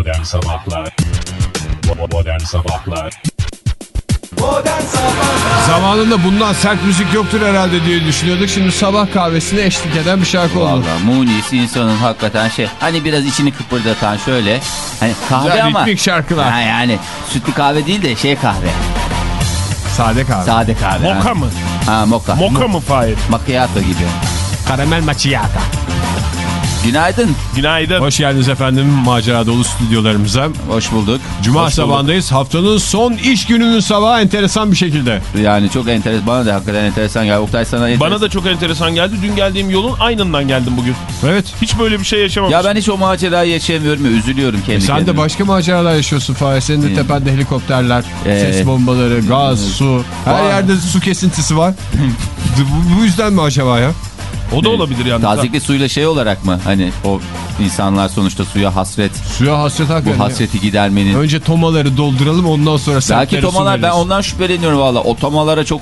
Modern Sabahlar Modern Sabahlar Zamanında bundan sert müzik yoktur herhalde diye düşünüyorduk. Şimdi sabah kahvesine eşlik eden bir şarkı oldu. Valla Munis insanın hakikaten şey hani biraz içini kıpırdatan şöyle hani kahve Güzel, ama ritmik şarkılar. Ha, yani sütlü kahve değil de şey kahve Sade kahve. sade kahve Moka ha. mı? Ha moka Moka mı Fahir? macchiato gibi Karamel macchiato. Günaydın Günaydın. Hoş geldiniz efendim macera dolu stüdyolarımıza. hoş bulduk Cuma Hoş bulduk. sabahındayız. Haftanın son iş gününün sabahı enteresan bir şekilde. yani çok enteresan bana da hakikaten enteresan geldi Oktay sana enteresan. Bana da çok enteresan geldi. Dün geldiğim yolun aynından geldim bugün. Evet. Hiç böyle bir şey yaşamamıştım. ya ben hiç o macerayı yaşayamıyorum ya üzülüyorum kendi E sen de kendime. başka maceralar yaşıyorsun Fahir. Senin de Hmm. tepende helikopterler, Ee, ses bombaları, gaz, su. Her Var. yerde su kesintisi var. bu, bu yüzden mi acaba ya? O da olabilir yalnız. ha. Tazikli suyla şey olarak mı hani o insanlar sonuçta suya hasret Suya hasret bu hakikaten. hasreti gidermenin Önce tomaları dolduralım ondan sonra Belki tomalar ben ondan şüpheleniyorum valla. O tomalara çok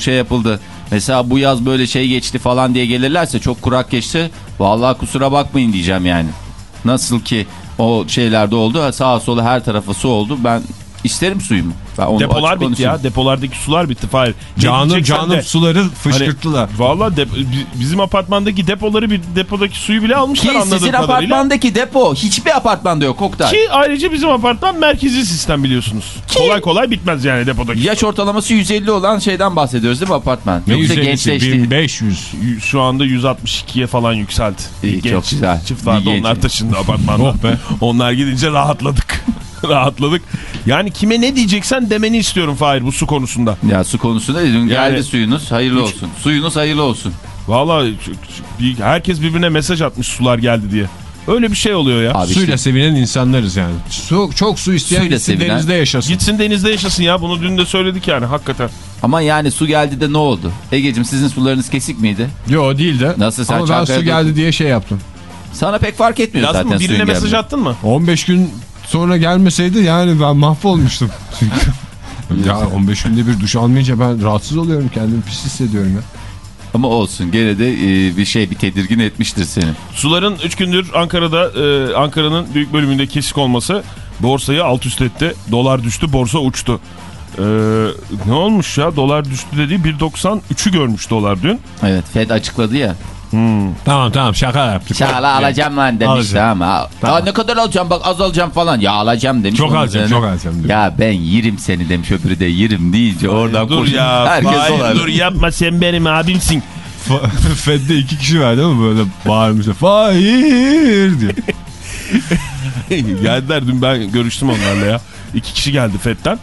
şey yapıldı. Mesela bu yaz böyle şey geçti falan diye gelirlerse çok kurak geçti. Vallahi kusura bakmayın diyeceğim yani. Nasıl ki o şeylerde oldu sağa sola her tarafa su oldu. Ben isterim suyumu. Ben onu Depolar bitti konuşayım. ya. Depolardaki sular bitti Fahir. Canım canım de. suları fışkırttılar. Hani, Valla de- bizim apartmandaki depoları bir depodaki suyu bile almışlar Ki anladığım sizin kadarıyla. apartmandaki depo hiçbir apartmanda yok Oktay. Ki ayrıca bizim apartman merkezi sistem biliyorsunuz. Kolay kolay bitmez yani depodaki. Yaş ortalaması 150 olan şeyden bahsediyoruz değil mi apartman? Ne Yoksa 150'si? gençleşti. 1500. Y- Şu anda 162'ye falan yükseldi. İyi, Bir çok güzel. Çift vardı Bir genç. onlar taşındı apartmandan. Oh be. Onlar gidince rahatladık. rahatladık. Yani kime ne diyeceksen demeni istiyorum Fahir bu su konusunda. Ya su konusunda dün geldi Yani- suyunuz hayırlı olsun. Suyunuz hayırlı olsun. Valla herkes birbirine mesaj atmış sular geldi diye. Öyle bir şey oluyor ya. Abi Suyla işte- sevinen insanlarız yani. Su, çok su isteyen Suyla gitsin sevinen- denizde yaşasın. Gitsin denizde yaşasın ya bunu dün de söyledik yani hakikaten. Ama yani su geldi de ne oldu? Egeciğim sizin sularınız kesik miydi? Yo değil de. Nasıl sen Ama ben su geldi diye şey yaptım. Sana pek fark etmiyor Yazdın zaten mı? Birine mesaj geldiği. attın mı? 15 gün sonra gelmeseydi yani ben mahvolmuştum. ya 15 günde bir duş almayınca ben rahatsız oluyorum kendimi pis hissediyorum ya. Ama olsun gene de e, bir şey bir tedirgin etmiştir seni. Suların 3 gündür Ankara'da e, Ankara'nın büyük bölümünde kesik olması borsayı alt üst etti. Dolar düştü, borsa uçtu. E, ne olmuş ya? Dolar düştü dediği 1.93'ü görmüş dolar dün. Evet Fed açıkladı ya. Tamam tamam şaka yaptık. Şala alacağım lan demiş Alacağım. tamam. Tamam. Aa, ne kadar alacağım bak az alacağım falan. Ya alacağım demiş. Çok alacağım çok alacağım diyor. Ya ben yerim seni demiş öbürü de yerim deyince oradan dur ya. Herkes Hayır, dolar. dur yapma sen benim abimsin. Fed'de iki kişi var değil mi böyle bağırmışlar. Fahir diyor. Geldiler dün ben görüştüm onlarla ya. İki kişi geldi FED'den.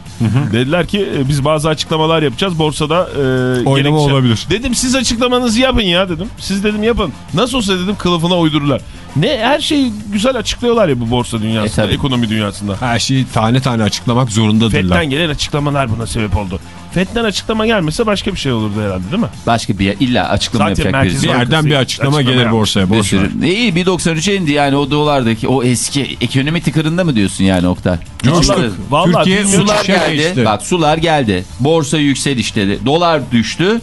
Dediler ki e, biz bazı açıklamalar yapacağız. Borsada e, Oynama gerekçe- olabilir. Dedim siz açıklamanızı yapın ya dedim. Siz dedim yapın. Nasıl olsa dedim kılıfına uydururlar. Ne her şeyi güzel açıklıyorlar ya bu borsa dünyasında, E, tabii. ekonomi dünyasında. Her şeyi tane tane açıklamak zorundadırlar. FED'den gelen açıklamalar buna sebep oldu. FED'den açıklama gelmese başka bir şey olurdu herhalde değil mi? Başka bir yer illa açıklama Zaten yapacak merkez Bir birisi. yerden bir açıklama Açıklama gelir borsaya. Sürü. İyi 1.93'e indi yani o dolardaki o eski ekonomi tıkırında mı diyorsun yani Oktay? Coştuk. Bilmiyorum. Sular geldi. geçti. Bak sular geldi. Borsa yükseliş dedi. Dolar düştü.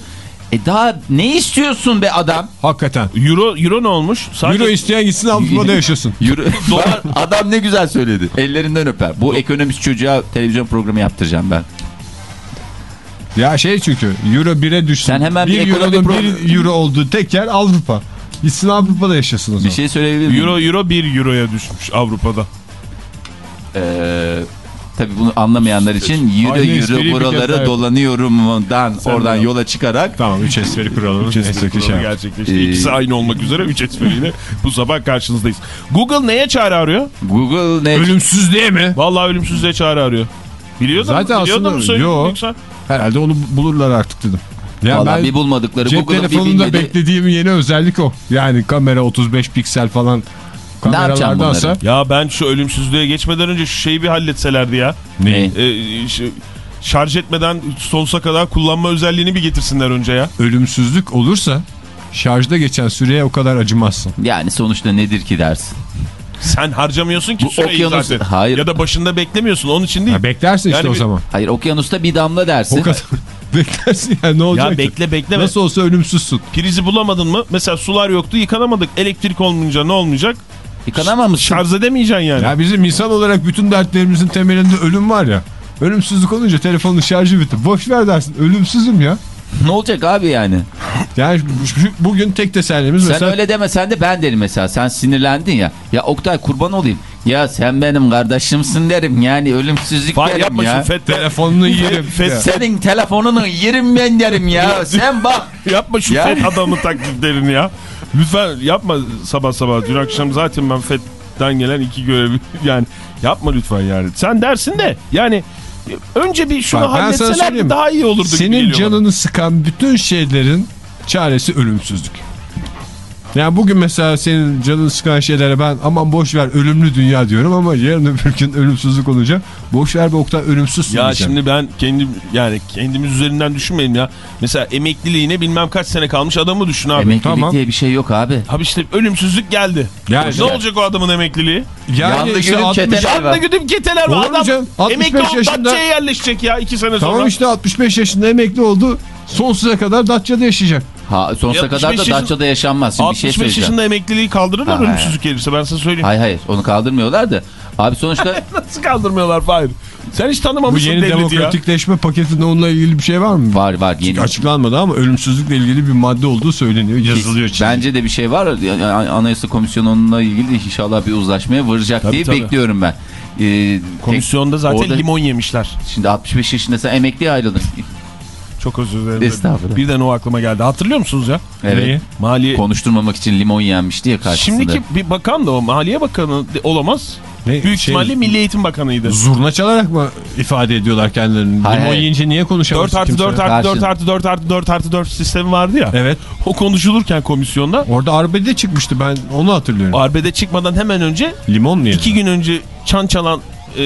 E daha ne istiyorsun be adam? Hakikaten. Euro, Euro ne olmuş? Sadece Euro isteyen gitsin Avrupa'da yaşasın. Euro, dolar adam ne güzel söyledi. Ellerinden öper. Bu ekonomist çocuğa televizyon programı yaptıracağım ben. Ya şey çünkü Euro 1'e düşsün. Sen hemen bir 1 ekonomi pro- 1 Euro olduğu tek yer Avrupa. Gitsin Avrupa'da yaşasın o Bir zaman. şey söyleyebilir miyim? Euro, Euro 1 Euro'ya düşmüş Avrupa'da. Ee, tabii bunu anlamayanlar için euro Aynı bir daha buraları dolanıyorumdan Sen oradan de yola çıkarak Tamam 3 esferi kuralım. 3 esferi kuralı gerçekleşti. Ee, İkisi aynı olmak üzere 3 esferiyle bu sabah karşınızdayız. Google neye çare arıyor? Google ne? Ölümsüzlüğe mi? Vallahi ölümsüzlüğe çare arıyor. Biliyordun Zaten mu? Aslında- mu söyledin yo. yoksa? Herhalde onu bulurlar artık dedim. Ya Vallahi ben bir bulmadıkları cep Google'ın bir telefonunda bilmedi. beklediğim yeni özellik o. Yani kamera 35 piksel falan Ne yapacağım bunları? Ya ben şu ölümsüzlüğe geçmeden önce şu şeyi bir halletselerdi ya. Ne? Ee, şu- şarj etmeden sonsuza kadar kullanma özelliğini bir getirsinler önce ya. Ölümsüzlük olursa şarjda geçen süreye o kadar acımazsın. Yani sonuçta nedir ki dersin? Sen harcamıyorsun ki Bu süreyi okyanus- zaten. Hayır. Ya da başında beklemiyorsun onun için değil. Ha, beklersin işte Yani o bir- zaman. Hayır okyanusta bir damla dersin. O kadar. beklersin yani ne olacak Ya bekle bekleme. Nasıl olsa ölümsüzsün. Prizi bulamadın mı? Mesela sular yoktu yıkanamadık. Elektrik olmayınca ne olmayacak? Yıkanamamışsın. Şarj edemeyeceksin yani. Ya bizim insan olarak bütün dertlerimizin temelinde ölüm var ya. Ölümsüzlük olunca telefonun şarjı bitti. Boş ver dersin. Ölümsüzüm ya. Ne olacak abi yani? Yani bugün tek tesellimiz Sen mesela öyle demesen de ben derim mesela. Sen sinirlendin ya. Ya Oktay kurban olayım. Ya sen benim kardeşimsin derim. Yani ölümsüzlük Fahir derim yapma ya. şu fet telefonunu yerim. Fet-. Senin telefonunu yerim ben derim ya. Sen bak. Yapma şu Ya. FET adamı taklitlerini ya. Lütfen yapma sabah sabah. Dün akşam zaten ben FET'ten gelen iki görevi yani yapma lütfen yani. Sen dersin de yani önce bir şunu Bak, halletseler daha iyi olurdu. Senin canını sıkan bütün şeylerin çaresi ölümsüzlük. Yani bugün mesela senin canını sıkan şeylere ben aman boş ver ölümlü dünya diyorum ama yarın öbür gün ölümsüzlük olunca boş ver be Oktay ölümsüzsün Ya diyeceğim. şimdi ben kendim yani kendimiz üzerinden düşünmeyelim ya. Mesela emekliliğine bilmem kaç sene kalmış adamı düşün abi. Emeklilik tamam. diye bir şey yok abi. Abi işte ölümsüzlük geldi. Yani- ne olacak o adamın emekliliği? yani Yandı işte gülüm 60 çeteler. Yanında güdüm keteler var. Adam canım? 65 emekli yaşında- Datça'ya yerleşecek ya iki sene sonra. Tamam işte 65 yaşında emekli oldu. Sonsuza kadar Datça'da yaşayacak. Ha, sonsuza 65 kadar da Datça'da yaşanmaz. Şimdi bir şey 65 yaşında emekliliği kaldırırlar Ha, ölümsüzlük gelirse ben sana söyleyeyim. Hayır hayır onu kaldırmıyorlar da. Abi sonuçta Nasıl kaldırmıyorlar Fahir? Sen hiç Bu tanımamışsın yeni devleti ya. demokratikleşme paketinde onunla ilgili bir şey var mı? var var yeni. Açıklanmadı ama ölümsüzlükle ilgili bir madde olduğu söyleniyor. Yazılıyor. çiziliyor. Bence de bir şey var. Yani Anayasa Komisyonu onunla ilgili inşallah bir uzlaşmaya varacak Tabii, diye tabii. bekliyorum ben. Ee, Komisyonda zaten Orada- limon yemişler. Şimdi 65 yaşında sen emekliye ayrıldın. Çok özür dilerim. Estağfurullah. Birden o aklıma geldi. Hatırlıyor musunuz ya? Evet. Neyi? Maliye. Konuşturmamak için limon yenmişti ya karşısında. Şimdiki bir bakan da o Maliye Bakanı olamaz. Ne, Büyük şey, ihtimalle Milli Eğitim Bakanı'ydı. Zurna çalarak mı ifade ediyorlar kendilerini? Hayır, Limon hayır. yiyince niye konuşamaz 4 artı kimse? 4 artı 4 Karşı- artı 4 artı 4 artı 4 sistemi vardı ya. Evet. O konuşulurken komisyonda Orada arbede çıkmıştı ben onu hatırlıyorum. arbede çıkmadan hemen önce Limon mu yedi? iki gün önce çan çalan e,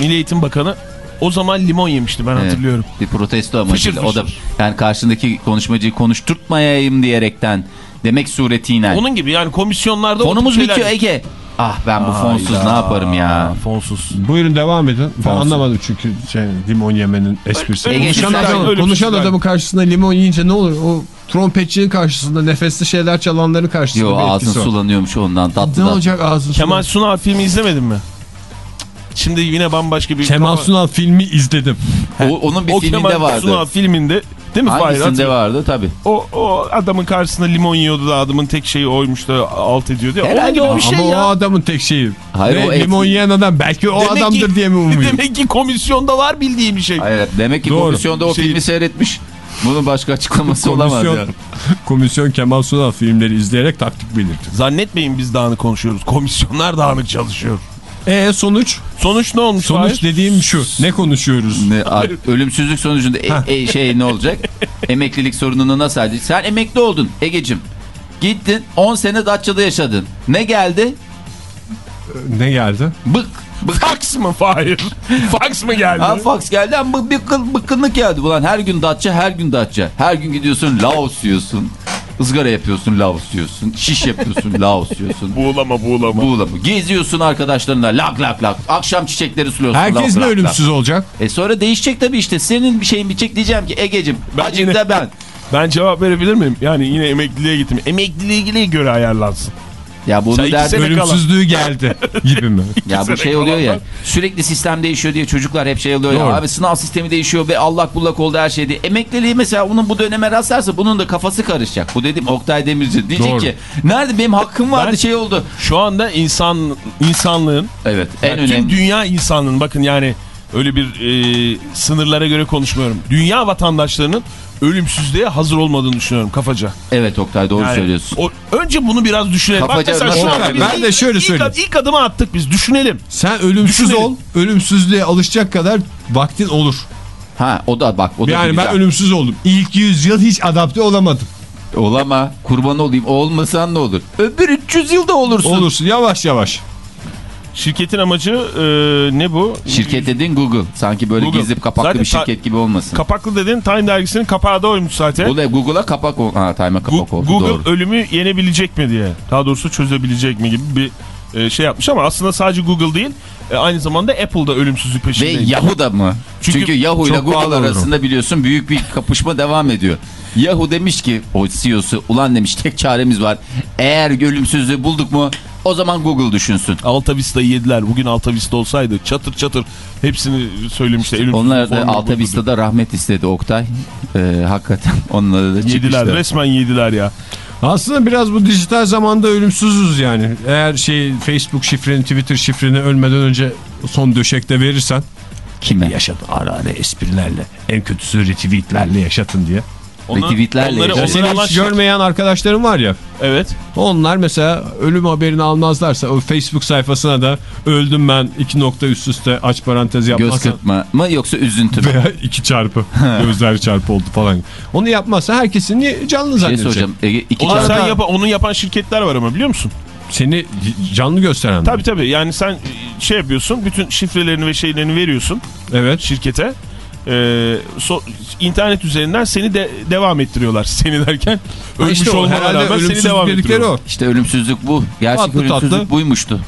Milli Eğitim Bakanı o zaman limon yemişti ben Evet. hatırlıyorum. Bir protesto amacıyla. Fışır O da yani karşındaki konuşmacıyı konuşturtmayayım diyerekten demek suretiyle. Onun gibi yani komisyonlarda Fonumuz şeyler- bitiyor Ege. Ah ben bu fonsuz Hayda. ne yaparım ya. Fonsuz. Buyurun devam edin. Ben anlamadım çünkü şey, limon yemenin esprisi. Ege, konuşan adam, ölümsüz konuşan adamın karşısında limon yiyince ne olur? O trompetçinin karşısında nefesli şeyler çalanların karşısında Yo bir ağzın sulanıyormuş ondan tatlı Ne tatlı. olacak ağzın Kemal? Sunal filmi izlemedin mi? Şimdi yine bambaşka bir... Kemal Sunal filmi izledim. O, onun bir o filminde Kemal vardı. Sunal filminde değil mi Fahir? Hangisinde Hatırlıyor vardı tabii. O, o adamın karşısında limon yiyordu da adamın tek şeyi oymuş da alt ediyordu Herhalde o- bir şey Ama ya. o adamın tek şeyi. Hayır, Ve o et- limon yiyen adam belki o Demek adamdır ki- diye mi umuyor? Demek ki komisyonda var bildiği bir şey. Hayır, demek ki Doğru. komisyonda o Şey- filmi seyretmiş. Bunun başka açıklaması olamaz Komisyon, yani. komisyon Kemal Sunal filmleri izleyerek taktik belirtti. Zannetmeyin biz dağınık konuşuyoruz. Komisyonlar dağınık çalışıyor. E sonuç? Sonuç ne olmuş Sonuç Fahir? dediğim şu. Ne konuşuyoruz? Ne, ölümsüzlük sonucunda e- e- şey ne olacak? Emeklilik sorununu nasıl halledecek? Sen emekli oldun Ege'cim. Gittin 10 sene Datça'da yaşadın. Ne geldi? Ne geldi? Bık. Bık. Fax mı Fahir? Fax mı geldi? Ha, fax geldi ama bı- bıkkın, bıkkınlık geldi. Ulan her gün Datça, her gün Datça. Her gün gidiyorsun Laos yiyorsun. Izgara yapıyorsun Laos yiyorsun. Şiş yapıyorsun Laos yiyorsun. Buğulama buğulama. Buğula bu. Geziyorsun arkadaşlarına lak lak lak. Akşam çiçekleri suluyorsun. Herkes lak, mi lak, ölümsüz olacak? lak. E sonra değişecek tabii işte. Senin bir şeyin bitecek diyeceğim ki Ege'cim. Da ben. Ben cevap verebilir miyim? Yani yine emekliliğe gittim. Emekliliğe göre ayarlansın. Ya bunu Sen derdi. Ölümsüzlüğü geldi gibi mi? Ya bu şey oluyor ya. Sürekli sistem değişiyor diye çocuklar hep şey oluyor Doğru. ya. Abi sınav sistemi değişiyor ve allak bullak oldu her şey diye. Emekliliği mesela onun bu döneme rastlarsa bunun da kafası karışacak. Bu dedim Oktay Demirci. Diyecek Doğru. ki nerede benim hakkım vardı Ben- şey oldu. Şu anda insan insanlığın Evet en yani önemli. dünya insanlığın bakın yani öyle bir e, sınırlara göre konuşmuyorum. Dünya vatandaşlarının ölümsüzlüğe hazır olmadığını düşünüyorum kafaca. Evet Oktay doğru Yani söylüyorsun. o- önce bunu biraz düşünelim. Kafaca Bak mesela nasıl şu olabilir? biz Ben de ilk- şöyle ilk, söyleyeyim. ilk adımı attık biz düşünelim. Sen ölümsüz Düşünelim. ol, ölümsüzlüğe alışacak kadar vaktin olur. Ha o da bak o da Yani ben güzel. ölümsüz oldum. İlk yüzyıl hiç adapte olamadım. Olama kurban olayım olmasan ne olur. Öbür 300 yılda olursun. Olursun yavaş yavaş. Şirketin amacı e, ne bu? Şirket dedin Google. Sanki böyle Google. gizli kapaklı Zaten bir şirket gibi olmasın. Kapaklı dedin Time dergisinin kapağı da oymuş zaten. Bu da Google'a kapak ol. Ha Time'a kapak Gu- oldu. Google Doğru. ölümü yenebilecek mi diye. Daha doğrusu çözebilecek mi gibi bir e, şey yapmış ama aslında sadece Google değil e, aynı zamanda Apple da ölümsüzlük Ve peşindeymiş. Yahoo da mı? Çünkü Çünkü, Yahoo ile Google arasında biliyorsun büyük bir kapışma devam ediyor. Yahoo demiş ki o CEO'su ulan demiş tek çaremiz var. Eğer ölümsüzlüğü bulduk mu O zaman Google düşünsün. Alta Vista'yı yediler. Bugün Alta Vista olsaydı çatır çatır hepsini söylemişler. Ölümsüzlük Onlar da formülü Alta budur. Vista'da rahmet istedi Oktay. Ee, hakikaten onları da Yediler çıkışta. resmen yediler ya. Aslında biraz bu dijital zamanda ölümsüzüz yani. Eğer şey Facebook şifreni, Twitter şifreni ölmeden önce son döşekte verirsen Kime? yaşatın ara ara esprilerle. En kötüsü retweetlerle yaşatın diye. Onları, yaşa- Ya onları seni hiç görmeyen arkadaşlarım var ya. Evet. Onlar mesela ölüm haberini almazlarsa o Facebook sayfasına da öldüm ben iki nokta üst üste aç parantez Göz yapmazsa kırpma mı yoksa üzüntü mü? veya iki çarpı gözler çarpı oldu falan. Onu yapmazsa herkesin canlı Şey zannedecek. soracağım. Ege, iki sen yapa, onu yapan şirketler var ama biliyor musun? Seni canlı gösteren. Tabii tabii yani sen şey yapıyorsun bütün şifrelerini ve şeylerini veriyorsun Evet. şirkete. Ee, so, internet üzerinden seni de devam ettiriyorlar. Seni derken ölmüş işte olmana rağmen seni devam ettiriyorlar. o. İşte ölümsüzlük bu. Gerçek Tatlı ölümsüzlük tatlı. buymuştu.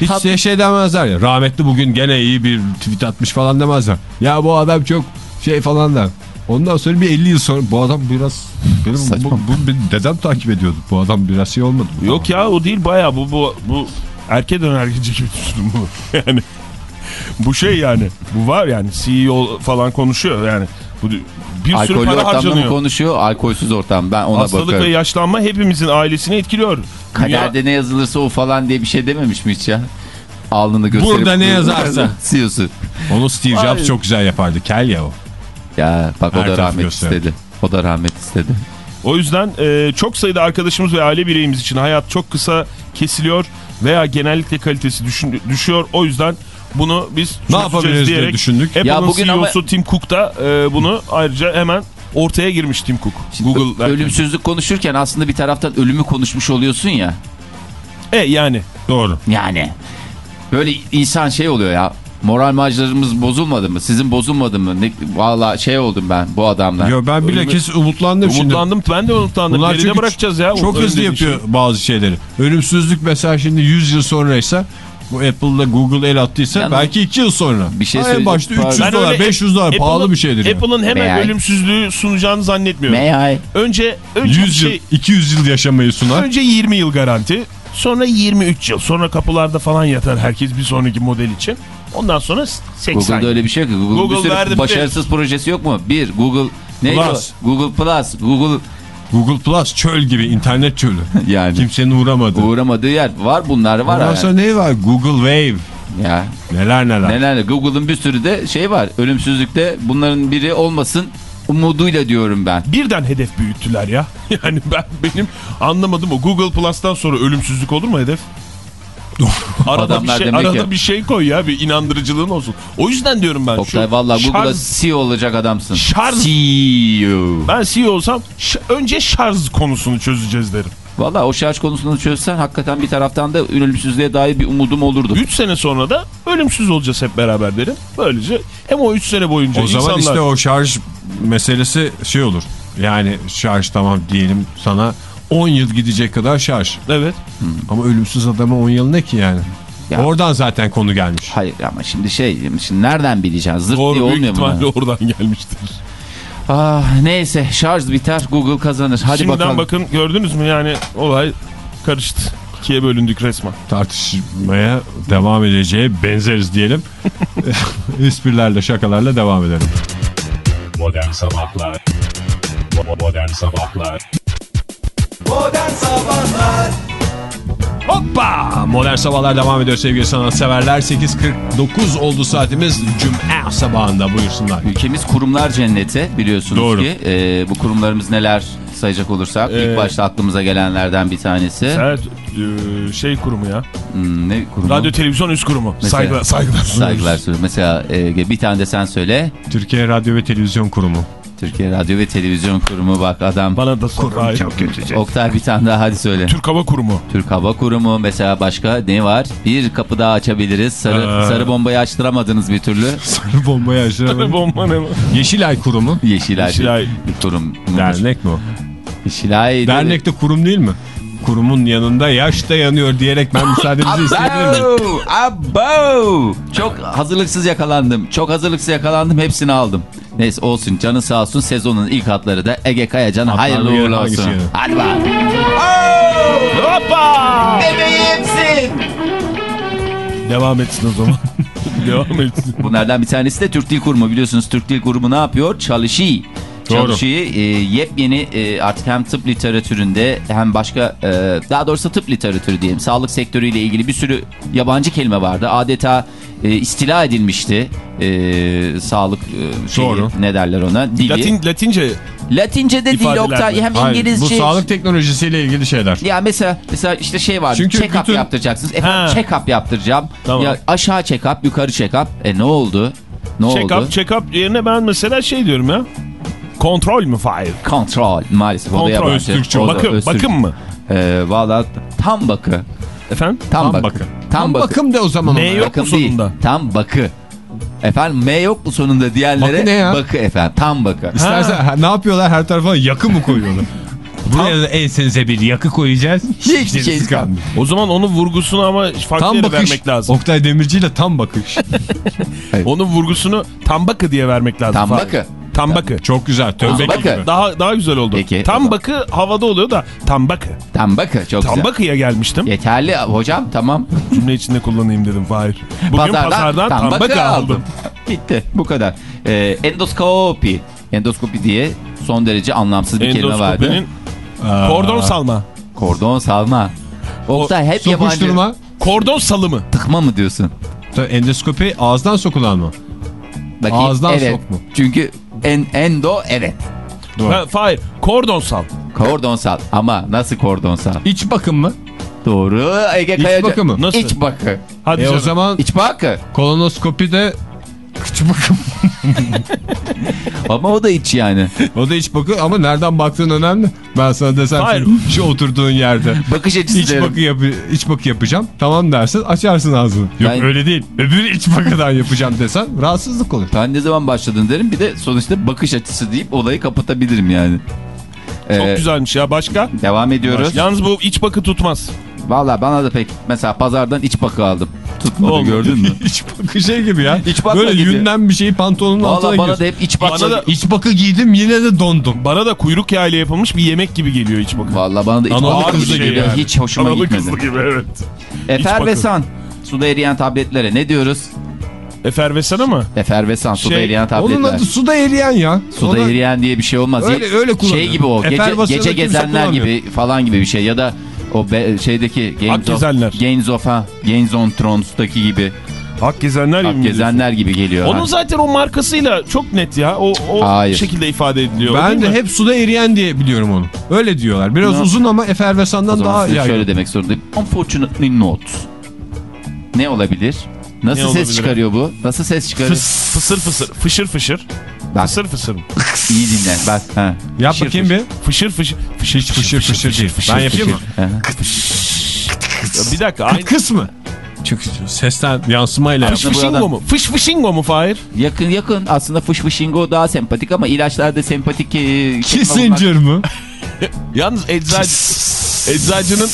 Hiç Tat- şey, şey demezler ya. Rahmetli bugün gene iyi bir tweet atmış falan demezler. Ya bu adam çok şey falan da. Ondan sonra bir 50 yıl sonra bu adam biraz benim Saçma. bu, bu benim dedem takip ediyordu. Bu adam biraz şey olmadı. mı? Yok ya o değil baya bu bu bu erke dönergeci gibi düşünün bunu. Yani bu şey yani bu var yani CEO falan konuşuyor yani. Bu bir sürü Alkollü para ortamda mı harcanıyor. konuşuyor? Alkolsüz ortam. Ben ona Hastalık bakarım. ve yaşlanma hepimizin ailesini etkiliyor. Dünya- Kaderde ne yazılırsa o falan diye bir şey dememiş mi hiç ya? Alnını gösterip. Burada ne yazarsa. CEO'su. Onu Steve Jobs çok güzel yapardı. Kel ya o. Ya bak o Her da tarafı rahmet gösterir. istedi. O da rahmet istedi. O yüzden e, çok sayıda arkadaşımız ve aile bireyimiz için hayat çok kısa kesiliyor veya genellikle kalitesi düşün- düşüyor. O yüzden bunu biz Ne yapabiliriz diye diyerek düşündük. Apple'ın Ya bugün ama- CEO'su Tim Cook da e, bunu ayrıca hemen ortaya girmiş Tim Cook. Şimdi Google derken. ölümsüzlük konuşurken aslında bir taraftan ölümü konuşmuş oluyorsun ya. E yani Doğru. Yani. Böyle insan şey oluyor ya. Moral maceralarımız bozulmadı mı? Sizin bozulmadı mı? Ne, Valla şey oldum ben bu adamdan. Yo, ben bilakis umutlandım şimdi. umutlandım ben de umutlandım. Bunlar Geride bırakacağız ya. Çok hızlı dediğin yapıyor şey. bazı şeyleri. Ölümsüzlük mesela şimdi 100 yıl sonraysa bu Apple'la Google el attıysa Yani belki 2 yıl sonra. Bir şey en başta Pardon. 300 Ben dolar, öyle 500 dolar pahalı bir şeydir. yani. Apple'ın hemen Meğer. ölümsüzlüğü sunacağını zannetmiyorum. May I? Önce önce 100 yıl, şey, 200 yıl yaşamayı sunar. önce 20 yıl garanti, sonra 23 yıl, sonra kapılarda falan yatar herkes bir sonraki model için. Ondan sonra 80 Google'da öyle bir şey yok ki. Google, Google bir sürü bir de- başarısız projesi yok mu? Bir, Google neydi Plus. o? Google Plus. Google Google Plus çöl gibi internet çölü. yani Kimsenin uğramadığı. uğramadığı yer var bunlar var. Ondan yani. sonra ne var? Google Wave. Ya Neler neler. neler Google'ın bir sürü de şey var. Ölümsüzlükte bunların biri olmasın umuduyla diyorum ben. Birden hedef büyüttüler ya. Yani ben benim anlamadım o Google Plus'tan sonra ölümsüzlük olur mu hedef? arada bir Adamlar şey, demek arada ki- bir şey koy ya bir inandırıcılığın olsun. O yüzden diyorum ben. Oktay şu valla Google'a CEO olacak adamsın. Şarj- CEO. ben CEO olsam önce şarj konusunu çözeceğiz derim. Valla o şarj konusunu çözsen hakikaten bir taraftan da ölümsüzlüğe dair bir umudum olurdu. 3 sene sonra da ölümsüz olacağız hep beraber derim. Böylece hem o 3 sene boyunca O zaman insanlar... işte o şarj meselesi şey olur. Yani şarj tamam diyelim sana 10 yıl gidecek kadar şarj. Evet. Ama ölümsüz adama 10 yıl ne ki yani? Ya. Oradan zaten konu gelmiş. Hayır ama şimdi şey şimdi nereden bileceksin? Zırt Doğru diye olmuyor mu? ihtimalle oradan gelmiştir. Ah, neyse şarj biter Google kazanır. Hadi Şimdiden bakalım. bakın gördünüz mü yani olay karıştı. İkiye bölündük resmen. Tartışmaya devam edeceğe benzeriz diyelim. Esprilerle şakalarla devam edelim. Modern Sabahlar Bo- Modern Sabahlar Hoppa! Modern Sabahlar devam ediyor sevgili sanatseverler. 8.49 oldu saatimiz Cuma sabahında buyursunlar. Ülkemiz kurumlar cenneti biliyorsunuz Doğru. ki. Ee, bu kurumlarımız neler sayacak olursak Ee, ilk başta aklımıza gelenlerden bir tanesi. Evet e, şey kurumu ya. Hmm, ne kurumu? Radyo televizyon üst kurumu. Mesela- Saygılar, saygılar. Saygılar sunuyorum. Mesela e, bir tane de sen söyle. Türkiye Radyo ve Televizyon Kurumu. Türkiye Radyo ve Televizyon Kurumu bak adam. Bana da sor. Çok kötü. Oktay bir tane daha hadi söyle. Türk Hava Kurumu. Türk Hava Kurumu mesela başka ne var? Bir kapı daha açabiliriz. Sarı, Ee. sarı bombayı açtıramadınız bir türlü. Sarı bombayı aşırı. Bomba ne? Yeşilay Kurumu. Yeşilay, Yeşilay. kurum. Dernek mi o? Yeşilay. Dernek de kurum değil mi? Kurumun yanında yaş da yanıyor diyerek ben müsaadenizi isteyebilir miyim? Abo! Çok hazırlıksız yakalandım. Çok hazırlıksız yakalandım. Hepsini aldım. Neyse olsun canı sağ olsun. Sezonun ilk hatları da Ege Kayacan hayırlı uğurlu olsun. Hadi bak. Hoppa! Bebeğimsin. Devam etsin o zaman. Devam etsin. Bunlardan bir tanesi de Türk Dil Kurumu. Biliyorsunuz Türk Dil Kurumu ne yapıyor? Çalışıyor. Doğru. Çalışıyor. E, yepyeni e, artık hem tıp literatüründe hem başka e, daha doğrusu tıp literatürü diyelim. Sağlık sektörüyle ilgili bir sürü yabancı kelime vardı. Adeta e, istila edilmişti. E, sağlık e, şeyi, Doğru. ne derler ona? Dili. Latin, Latince Latince de değil Oktay. Hem Hayır, İngilizce. bu sağlık teknolojisiyle ilgili şeyler. Ya mesela mesela işte şey var. Çünkü Check-up bütün- yaptıracaksınız. Efendim check-up yaptıracağım. Tamam. Ya aşağı check-up, yukarı check-up. E ne oldu? Ne oldu? check-up check-up yerine ben mesela şey diyorum ya. Kontrol mü Fahir? Kontrol maalesef o da Kontrol yabancı. O da Bakım, öz Türkçe. bakım mı? Ee, Valla tam bakı. Efendim? Tam, Tam bakı. bakı. Tam, Tam bakı. bakım de o zaman. Ona. yok? Bakım mu sonunda? Değil. Tam bakı. Efendim M yok mu sonunda diğerlere? Bakı ne ya? Bakı efendim. Tam bakı. İstersen ha, ne yapıyorlar her tarafa yakı mı koyuyorlar? Buraya da ensenize bir yakı koyacağız. Hiçbir şey kalmıyor. O zaman onun vurgusunu ama farklı Tam yere bakış. vermek lazım. Oktay Demirci ile tam bakış. Onun vurgusunu tam bakı diye vermek lazım. Tam bakı. Tam bakı. Çok güzel. Tam Tövbe bakı. gibi. Daha daha güzel oldu. Peki, tam bakı havada oluyor da tam bakı. Tam bakı. Çok Tam güzel. bakıya gelmiştim. Yeterli hocam tamam. Cümle içinde kullanayım dedim Fahir. Bugün pazardan, tam, bakı aldım. Bitti bu kadar. Ee, endoskopi. Endoskopi diye son derece anlamsız bir kelime vardı. Endoskopinin kordon salma. Kordon salma. Oktay hep yabancı. Sokuşturma. Kordon salımı. Tıkma mı diyorsun? Endoskopi ağızdan sokulan mı? Bakayım. Ağızdan evet. sokma. Çünkü en, endo evet. Doğru. Ha, Fahir kordon sal. Kordonsal ama nasıl kordonsal? İç bakım mı? Doğru Ege İç Kayaca. bakımı. Nasıl? İç bakı. Hadi E o canım. zaman İç bakı. kolonoskopi de kıç bakım. Ama o da iç yani. O da iç bakı ama nereden baktığın önemli. Ben sana desem Hayır. şu, oturduğun yerde. Bakış açısı İç bakı, yapı, iç bakı yapacağım. Tamam dersin açarsın ağzını. Yok Ben- öyle değil. Öbür iç bakıdan yapacağım desen rahatsızlık olur. Ben ne zaman başladın derim. Bir de sonuçta bakış açısı deyip olayı kapatabilirim yani. Çok Ee, güzelmiş ya başka. Devam ediyoruz. Yalnız bu iç bakı tutmaz. Valla bana da pek mesela pazardan iç bakı aldım. Tutmadı Olmadı. gördün mü? iç bakı şey gibi ya. İç bakma Böyle gibi. yünden bir şeyi pantolonun altına Valla bana giyiyorsun. da hep iç bakı. Bana da- İç bakı giydim yine de dondum. Bana da kuyruk yağıyla yapılmış bir yemek gibi geliyor iç bakı. Valla bana da iç Analı bakı gibi gibi yani. Hiç hoşuma Analı gitmedi. kızlı gibi evet. Efervesan. Suda eriyen tabletlere ne diyoruz? Efervesan ama. Efervesan suda Şey, eriyen tabletler. Onun adı suda eriyen ya. Suda Ona- eriyen diye bir şey olmaz. Öyle- öyle kullanıyor. Şey gibi o. Gece, gece gezenler gibi falan gibi bir şey. Ya da o be- şeydeki Games of, Akgezenler. Games of, ha, Games on Thrones'taki gibi. Hak gezenler gibi geliyor. Onun ha. zaten o markasıyla çok net ya. O, o Hayır. şekilde ifade ediliyor. Ben de mi? hep suda eriyen diye biliyorum onu. Öyle diyorlar. Biraz Ne? uzun ama efervesandan daha yaygın. şöyle demek zorundayım. Unfortunately not. Ne olabilir? Nasıl Ne ses olabilir? çıkarıyor bu? Nasıl ses çıkarıyor? Fıs, fısır fısır. Fışır fışır. Bak Fısır fısır. iyi dinle. Bak. Ha. Yap Fışır bakayım fışır. bir. Fışır fışır. Fışır Hiç fışır fışır değil. Ben yapayım mı? Bir dakika. Aynı... Kıs mı? Çünkü sesten yansımayla yap. Fış Aslında bu fışingo adam- mu? Fış fışingo mu Fahir? Yakın yakın. Aslında fış fışingo daha sempatik ama ilaçlarda sempatik e, bulmak- Kissinger mı? Yalnız eczacı... Eczacının...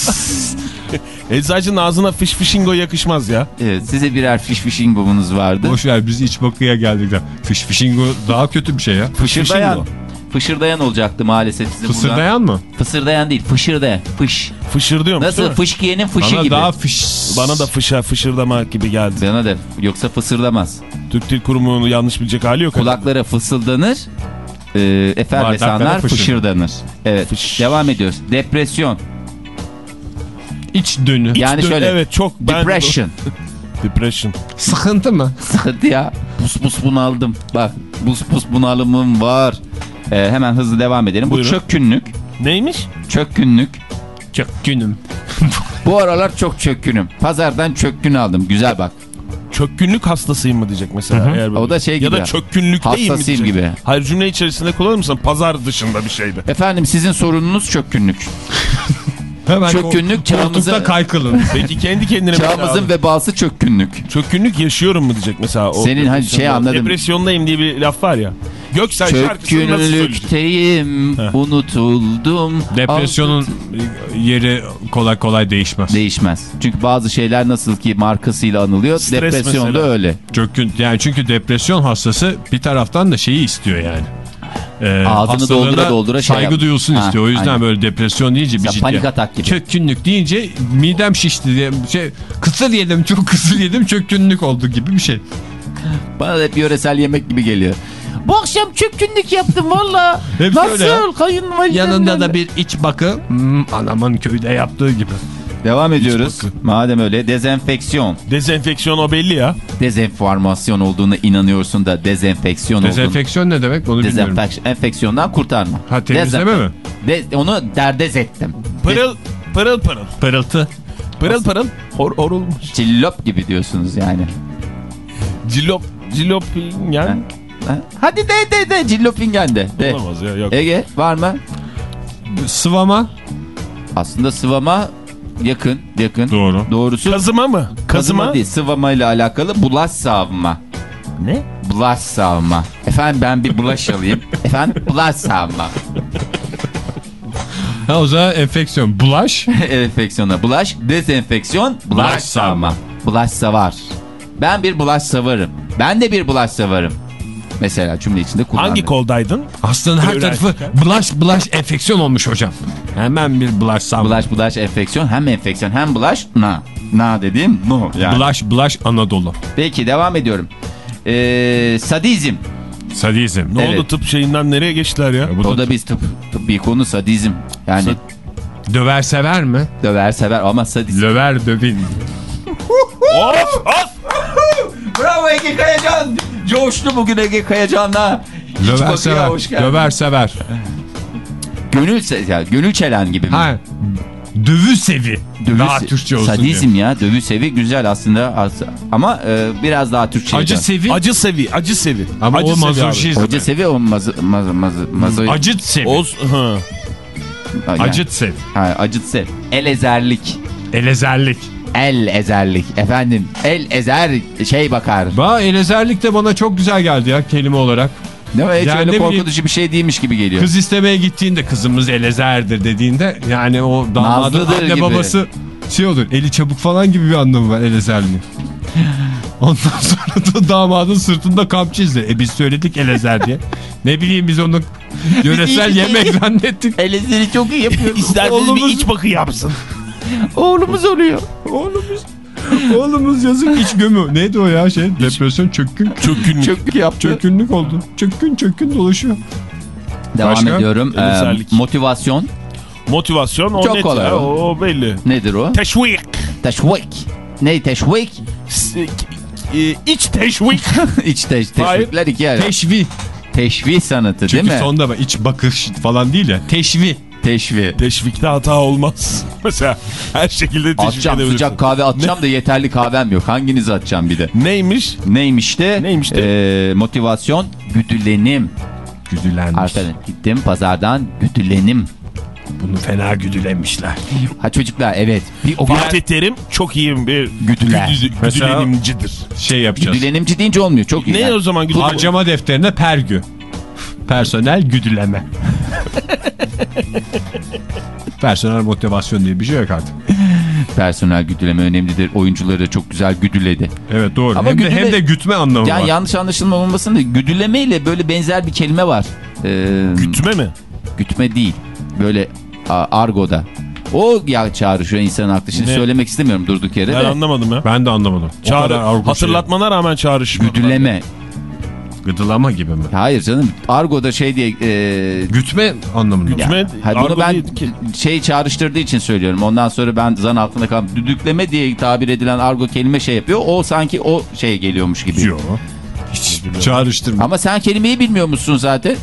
Eczacının ağzına fış fışingo yakışmaz ya. Evet, size birer fiş fişingomunuz vardı. Boş ver biz iç bakıya geldik de. Fiş fişingo daha kötü bir şey ya. Fışırdayan. fişingo. Fışırdayan olacaktı maalesef size buradan. Fısırdayan mı? Fısırdayan değil, fışırdayan. Fış. Fışır diyormuş değil Nasıl mi? fış giyenin fışı Bana gibi. daha fiş... Bana da fışa fışırdama gibi geldi. Bana da yoksa fısırdamaz. Türk Dil Kurumu'nu yanlış bilecek hali yok. Kulaklara fısıldanır. E, efervesanlar Bardaklara fışır. fışırdanır. Evet. Fış. Devam ediyoruz. Depresyon. İç dönü. Yani Dön- şöyle. Evet çok. Ben Depression. Depression. Sıkıntı mı? Sıkıntı ya. Pus pus bunaldım. Bak pus pus bunalımım var. Ee, hemen hızlı devam edelim. Buyurun. Bu çökkünlük. Neymiş? Çökkünlük. Çok günüm. Bu aralar çok çökkünüm. Pazardan çökkün aldım. Güzel bak. Çökkünlük hastasıyım mı diyecek mesela. Eğer böyle- O da şey Ya gibi. da çökkünlükteyim mi Hastasıyım diyecek. gibi. Hayır cümle içerisinde kullanır mısın? Pazar dışında bir şeydi. Efendim sizin sorununuz çökkünlük. Hemen Çökkünlük çağımızı- Koltukta kaykılın. Peki kendi kendine Çağımızın vebası çökkünlük. çökkünlük yaşıyorum mu diyecek mesela. O Senin hani şey depresyonda- anladım. Depresyondayım diye bir laf var ya. Göksel şarkısını nasıl söyleyecek? Çökkünlükteyim, unutuldum. Depresyonun yeri kolay kolay değişmez. Değişmez. Çünkü bazı şeyler nasıl ki markasıyla anılıyor. Stres depresyon da mesela. öyle. Çökkün yani çünkü depresyon hastası bir taraftan da şeyi istiyor yani. E, Ağzını doldura doldura şey saygı yap. duyulsun Ha, istiyor. O yüzden aynen. böyle depresyon deyince bir Sen ciddi. panik atak gibi. Çökkünlük deyince midem şişti diye şey kısır yedim çok kısır yedim çökkünlük oldu gibi bir şey. Bana da hep yöresel yemek gibi geliyor. Bu akşam çöpkünlük yaptım valla. Nasıl öyle ya. kayınvalidem? Yanında da bir iç bakı hmm, anamın köyde yaptığı gibi. Devam ediyoruz. Madem öyle dezenfeksiyon. Dezenfeksiyon o belli ya. Dezenformasyon olduğuna inanıyorsun da dezenfeksiyon olduğunu. Dezenfeksiyon ne demek onu bilmiyorum. Dezenfeksiyondan kurtarma. Ha, temizleme mi? De, onu derdez ettim. Pırıl pırıl pırıl. Pırıltı. Pırıl pırıl. Hor, horulmuş. Cillop gibi diyorsunuz yani. Cilop. Cilop yani. Ha? Hadi de de de cillopingen de. de. Olamaz ya yok. Ege var mı? Sıvama. Aslında sıvama yakın yakın. Doğru. Doğrusu Kazıma mı? Kazıma. değil sıvama ile alakalı bulaş savma. Ne? Bulaş savma. Efendim ben bir bulaş alayım. Efendim bulaş savma. Ha, o zaman enfeksiyon. Bulaş. Enfeksiyona bulaş, dezenfeksiyon, bulaş Bulaş savma. Bulaş savar. Ben bir bulaş savarım. Ben de bir bulaş savarım. Mesela cümle içinde kullandım. Hangi koldaydın? Hastanın her tarafı bulaş bulaş enfeksiyon olmuş hocam. Hemen bir bulaş sam. Bulaş bulaş enfeksiyon hem enfeksiyon hem bulaş na. Na dediğim no yani. Bulaş bulaş Anadolu. Peki devam ediyorum. Ee, sadizm. Sadizm. Ne Evet. oldu tıp şeyinden nereye geçtiler ya? bu O da biz tıp, tıbbi konu sadizm. Yani Döver sever mi? döver sever ama sadizm. Löver dövin. of of! Bravo Ege Kayacan. Coştu bugün Ege Kayacan'la. Bakıyor, sever. hoş geldin. Döver sever. Gönül, se ya, gönül çelen gibi mi? Ha. Dövü sevi. Dövü Daha se- Türkçe olsun Sadizm diye. ya dövü sevi güzel aslında as- ama e, biraz daha Türkçe. Acı yapacağız. sevi. Acı sevi, acı sevi. Ama acı o mazoşizm. Hoca sevi o mazı mazı mazı mazı. Acıt sevi. Oz, hı. yani, Acıt sev. ha, acıt sev. El ezerlik. Elezerlik. El ezerlik. Efendim el ezer şey bakar. Ba elezerlik de bana çok güzel geldi ya kelime olarak. Değil mi? Hiç Yani öyle bileyim- korkutucu bir şey değilmiş gibi geliyor. Kız istemeye gittiğinde kızımız elezerdir dediğinde yani o damadın Nazlıdır anne gibi. babası şey olur eli çabuk falan gibi bir anlamı var elezerliğin. Ondan sonra da damadın sırtında kamçı izle. E biz söyledik elezer diye. Ne bileyim biz onu yöresel yemek zannettik. El ezeri çok iyi yapıyor. İsterseniz bir Oğlumuz- iç bakı yapsın. Oğlumuz oluyor. Oğlumuz, oğlumuz yazık iç gömü. Neydi o ya şey? Depresyon çökkün. Çökkünlük. Çok yaptı. Çökkünlük oldu. Çökkün çökkün dolaşıyor. Devam Başka? ediyorum. Ee, motivasyon Motivasyon o Çok net. kolay o. o belli. nedir o? Teşvik. Teşvik. Ne teşvik? S- e, İç teşvik. İç teş, Hayır. teşvikler iki yer. Teşvi. Teşvih sanatı Çünkü değil mi? sonda bak iç bakış falan değil ya. Teşvi. Teşvih. Teşvikte hata olmaz. Mesela her şekilde teşvik Atacağım edebilirsin. sıcak kahve atacağım da yeterli kahvem yok. Hanginizi atacağım bir de? Neymiş? Neymiş de? Neymiş de? Ee, motivasyon güdülenim. Güdülenmiş. Arkadaşlar gittim pazardan güdülenim. Bunu fena güdülenmişler. Ha çocuklar evet. Bir o Fatih Terim çok iyi bir Güdüler. güdü- güdülenimcidir. Şey yapacağız. güdülenimci deyince olmuyor. Çok iyi. Ne yani. o zaman güdülenim? Harcama defterine pergü. Personel güdüleme. Personel motivasyon diye bir şey yok artık. Personel güdüleme önemlidir. Oyuncuları çok güzel güdüledi. Evet doğru. Ama hem, de, güdüle- hem de gütme anlamı Yani var. yanlış anlaşılma olmasın da güdüleme ile böyle benzer bir kelime var. Ee, Gütme mi? gütme değil. Böyle argoda. O ya çağrışıyor insanın aklı. Şimdi Ne? söylemek istemiyorum durduk yere Ben de. anlamadım ya. Ben de anlamadım. Çağrı, hatırlatmana rağmen çağrışmadı. Güdüleme. Gıdılama gibi mi? Hayır canım. Argo'da şey diye... e, Gütme anlamında. Gütme- ya, hayır, bunu ben şey çağrıştırdığı için söylüyorum. Ondan sonra ben zan altında kalıp düdükleme diye tabir edilen argo kelime şey yapıyor. O sanki o şey geliyormuş gibi. Yok. Hiç çağrıştırma. Ama sen kelimeyi bilmiyor musun zaten?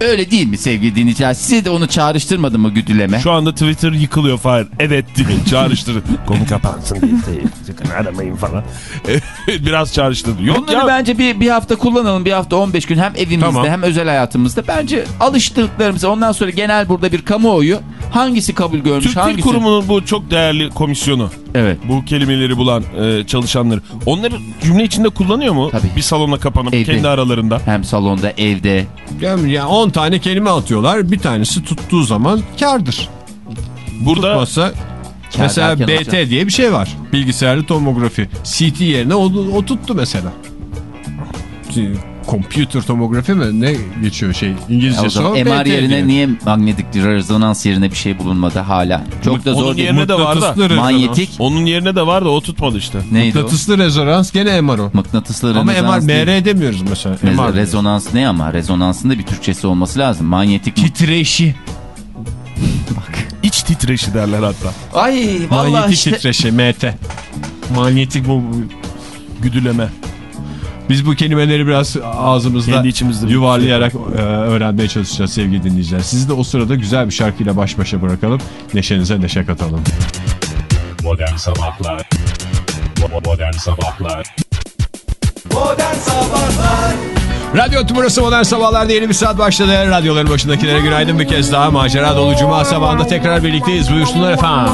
Öyle değil mi sevgili dinleyiciler? Size de onu çağrıştırmadı mı güdüleme? Şu anda Twitter yıkılıyor Fahir. Evet diye çağrıştırın. Konu kapansın diye. Sakın aramayın falan. Biraz çağrıştırdı. Yok Bunları ya. bence bir, bir hafta kullanalım. Bir hafta 15 gün hem evimizde Tamam. hem özel hayatımızda. Bence alıştıklarımıza ondan sonra genel burada bir kamuoyu hangisi kabul görmüş Türk Dil hangisi... Kurumu'nun bu çok değerli komisyonu. Evet. Bu kelimeleri bulan e, çalışanları. Onları cümle içinde kullanıyor mu? Tabii. Bir salona kapanıp Evde. kendi aralarında. Hem salonda evde. Yani ya 10 tane kelime atıyorlar. Bir tanesi tuttuğu zaman kardır. Burada Tutmazsa mesela derken BT hocam. diye bir şey var. Bilgisayarlı tomografi. CT yerine o, o tuttu mesela. Computer tomografi mi ne geçiyor şey o İngilizcesi o. MR yerine diye. niye magnetik rezonans yerine bir şey bulunmadı hala? Çok da zor Onun değil. yerine de var da. Manyetik Onun yerine de var da o tutmadı işte. neydi o? Mıknatıslı rezonans gene MR o. Mıknatıslı Ama MR, rezonans değil. MR demiyoruz mesela. Rez- MR. rezonans ne ama? Rezonansın da bir Türkçesi olması lazım. Manyetik? Titreşi. İç titreşi derler hatta. Ay vallahi Manyetik işte. titreşi MT. Manyetik bu. bu- Güdüleme. Biz bu kelimeleri biraz ağzımızda yuvarlayarak e, öğrenmeye çalışacağız sevgili dinleyiciler. Sizi de o sırada güzel bir şarkıyla baş başa bırakalım. Neşenize neşe katalım. Modern Sabahlar Bo- Modern Sabahlar Radyo Tümrüsü Modern Sabahlar'da yeni bir saat başladı. Radyoların başındakilere günaydın bir kez daha. Macera dolu Cuma sabahında tekrar birlikteyiz. Buyursunlar efendim.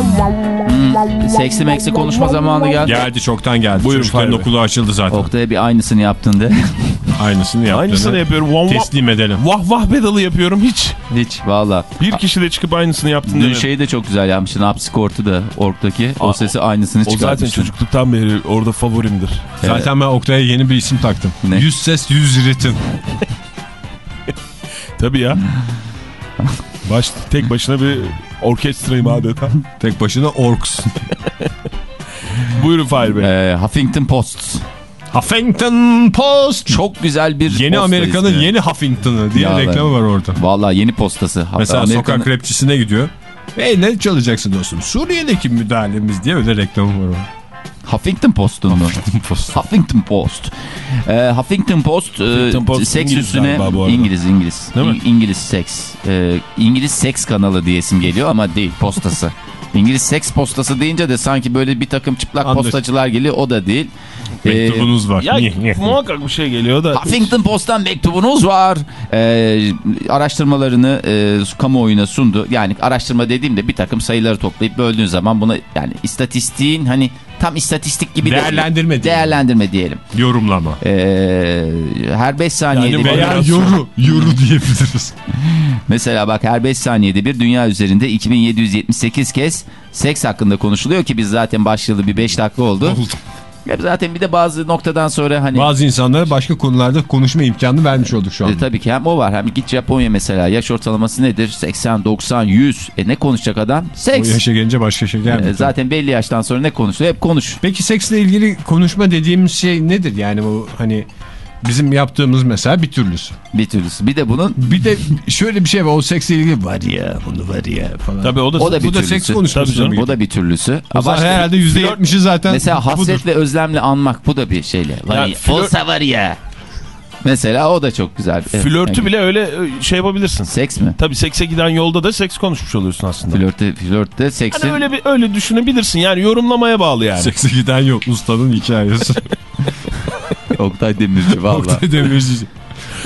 Seksi meksi konuşma zamanı geldi. Geldi çoktan geldi. Buyurun Çocukların okulu açıldı zaten. Oktay'a bir aynısını yaptın de. Aynısını yaptığını Aynısını yapıyorum. Vah teslim edelim. vah vah pedalı yapıyorum hiç. Hiç valla. Bir kişi de çıkıp aynısını yaptın Dün demedi. şeyi de çok güzel yapmıştın. Apsikort'u da orktaki. O Aa, sesi aynısını O zaten çıkartmıştın. çocukluktan beri orada favorimdir. Zaten ben Oktay'a yeni bir isim taktım. Ne? Yüz ses yüz ritim. Tabii ya. Baş, tek başına bir orkestrayım adeta. Tek başına Orks. Buyurun Fahir Bey. Ee, Huffington Post. Huffington Post. Çok güzel bir Yeni Amerika'nın yeni Huffington'ı diye Ya ben- reklamı var orada. Valla yeni postası. Hatta Mesela sokak rapçisine gidiyor. Ve ne çalacaksın dostum? Suriye'deki müdahalemiz diye öyle reklamı var orada. Huffington Post'un mu? Huffington Post. Ee, Huffington Post, e, Huffington Post seks İngiliz üstüne. İngiliz İngiliz. Değil mi? İng- İngiliz seks. Ee, İngiliz seks kanalı diyesim geliyor ama değil postası. İngiliz seks postası deyince de sanki böyle bir takım çıplak Anladım. postacılar geliyor o da değil. Ee, Mektubunuz var. Ya Niye, niye? muhakkak bir şey geliyor da. Huffington Post'tan mektubunuz var. Ee, araştırmalarını e, kamuoyuna sundu. Yani araştırma dediğimde bir takım sayıları toplayıp böldüğün zaman buna yani istatistiğin hani tam istatistik gibi de- Değerlendirme diyelim. değerlendirme diyelim. Yorumlama. Ee, her 5 saniyede Yani bir, Veya yoru. Yoru diyebiliriz. mesela bak her 5 saniyede bir dünya üzerinde 2778 kez seks hakkında konuşuluyor ki biz zaten başlayalı bir 5 dakika oldu. Ya zaten bir de bazı noktadan sonra hani Bazı insanlara başka konularda konuşma imkanı vermiş olduk şu E, anda. tabii ki hem o var hem git Japonya mesela yaş ortalaması nedir? 80, 90, 100. E ne konuşacak adam? O Seks. yaşa gelince başka şey gelmiyor. E, zaten belli yaştan sonra ne konuşuyor? Hep konuş. Peki seksle ilgili konuşma dediğimiz şey nedir? Yani bu hani bizim yaptığımız mesela bir türlüsü. Bir türlüsü. Bir de bunun Bir de şöyle bir şey var o seksle ilgili var ya bunu var ya falan. Tabii o da, O da bir bu da türlüsü. seks konuşması canım. o da bir türlüsü. O zaman Başka- herhalde %70'i zaten Mesela hasret budur. ve özlemle anmak bu da bir şeyle. Var Ya ya, flört- Olsa var ya. Mesela o da çok güzel. Flörtü yani- bile öyle e, şey yapabilirsin. Seks mi? Tabii sekse giden yolda da seks konuşmuş oluyorsun aslında. Flörtte, flörtte seksin. Hani öyle bir öyle düşünebilirsin yani yorumlamaya bağlı yani. Sekse giden yok ustanın hikayesi. Oktay Demirci valla. Oktay Demirci.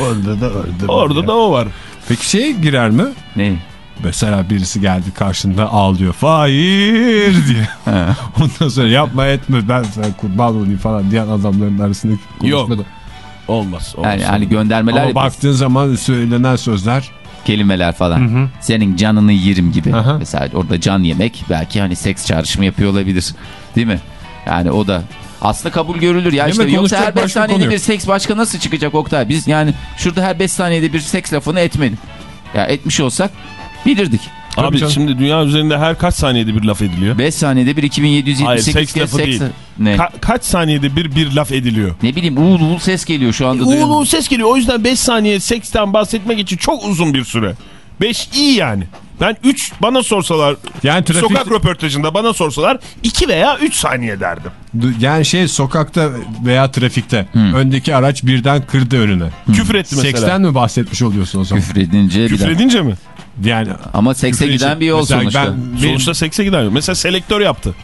Orada da orada. Orada da o var. Peki şey girer mi? ne? Mesela birisi geldi karşında ağlıyor. Hayır diye. Ondan sonra yapma etme ben sana kurban olayım falan diyen adamların arasındaki Yok. konuşmada. Olmaz. olmaz. Yani hani göndermeler Ama yapıyorsun. baktığın zaman söylenen sözler kelimeler falan. Senin canını yerim gibi. Aha. Mesela orada can yemek belki hani seks çağrışımı yapıyor olabilir. Değil mi? Yani o da aslında kabul görülür ya Değil işte yoksa her 5 başka saniyede bir seks başka nasıl çıkacak Oktay? Biz yani şurada her 5 saniyede bir seks lafını etmedik. Ya etmiş olsak bilirdik. Tabii Abi canım. şimdi dünya üzerinde her kaç saniyede bir laf ediliyor? 5 saniyede bir 2778 Hayır, seks kez lafı seks. değil. Ne? Ka- kaç saniyede bir bir laf ediliyor? ne bileyim uğul uğul ses geliyor şu anda. duyuyorum. Uğul uğul ses geliyor. O yüzden 5 saniye seksten bahsetmek için çok uzun bir süre. 5 iyi yani. Ben 3 bana sorsalar yani trafik sokak röportajında bana sorsalar 2 veya 3 saniye derdim. yani şey sokakta veya trafikte öndeki araç birden kırdı önüne. Küfür etti mesela. Seksten mi bahsetmiş oluyorsun o zaman? Küfür edince bir Küfür edince mi? Yani Ama sekse giden bir yol Mesela sonuçta. ben- Sonuçta sekse giden. Mesela selektör yaptı.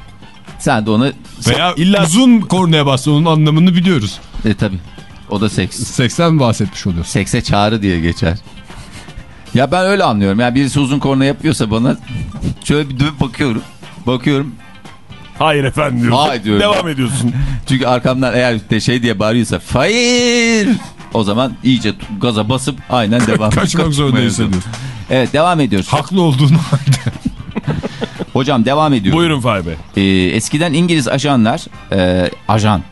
Sen de onu veya illa- uzun kornaya bastı onun anlamını biliyoruz. e tabi. O da seks. Seksten mi bahsetmiş oluyorsun? Sekse çağrı diye geçer. Ya ben öyle anlıyorum. Yani birisi uzun korna yapıyorsa bana şöyle bir dönüp bakıyorum. Bakıyorum. Hayır efendim diyorsun. Hayır diyorum. Devam ediyorsun. Çünkü arkamdan eğer de şey diye bağırıyorsa hayır. O zaman iyice gaza basıp aynen devam Kaçmak zorunda hissediyorsun. Evet devam ediyoruz. Haklı olduğunu halde. Hocam devam ediyoruz. Buyurun Fahri Bey. Ee, eskiden İngiliz ajanlar e, ajan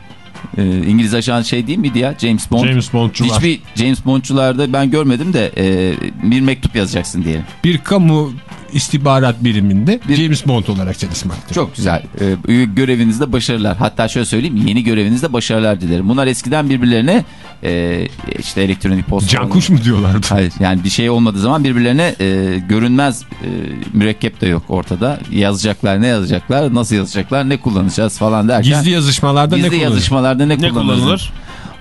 Ee, İngiliz ajan şey değil miydi ya? James Bond. James Bond'cular. Hiçbir James Bond'cularda ben görmedim de e, bir mektup yazacaksın diye. Bir kamu istihbarat biriminde Bir- James Bond olarak çalışmakta. Çok güzel. Ee, görevinizde başarılar. Hatta şöyle söyleyeyim yeni görevinizde başarılar dilerim. Bunlar eskiden birbirlerine e, işte elektronik posta... Cankuş mu diyorlardı? Hayır yani bir şey olmadığı zaman birbirlerine e, görünmez e, mürekkep de yok ortada. Yazacaklar ne yazacaklar nasıl yazacaklar ne kullanacağız falan derken. Gizli yazışmalarda ne Gizli kullanılır? yazışmalarda ne, Ne kullanılır? kullanılır?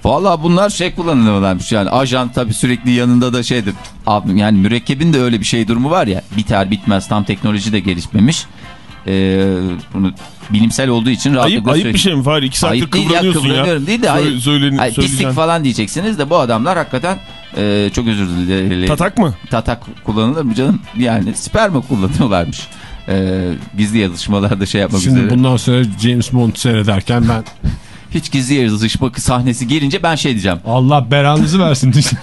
Valla bunlar şey kullanılıyorlarmış yani ajan tabii sürekli yanında da şeydir. Abi yani mürekkebin de öyle bir şey durumu var ya biter bitmez tam teknoloji de gelişmemiş. Ee, bunu bilimsel olduğu için rahatlıkla Ayıp, ayıp bir şey mi Fahri? İki saattir Ayıp değil ya kıvranıyorsun ya. kıvranıyorum değil de hayır. Söyle- söylen- Hayır, pislik falan diyeceksiniz de bu adamlar hakikaten e, çok özür dilerim. Tatak mı? Tatak kullanılır mı canım? Yani sperma kullanıyorlarmış. Ee, gizli yazışmalarda şey yapmak Şimdi üzere. bundan sonra James Bond seyrederken ben Hiç gizli yazışma sahnesi gelince ben şey diyeceğim. Allah belanızı versin diyeceğim.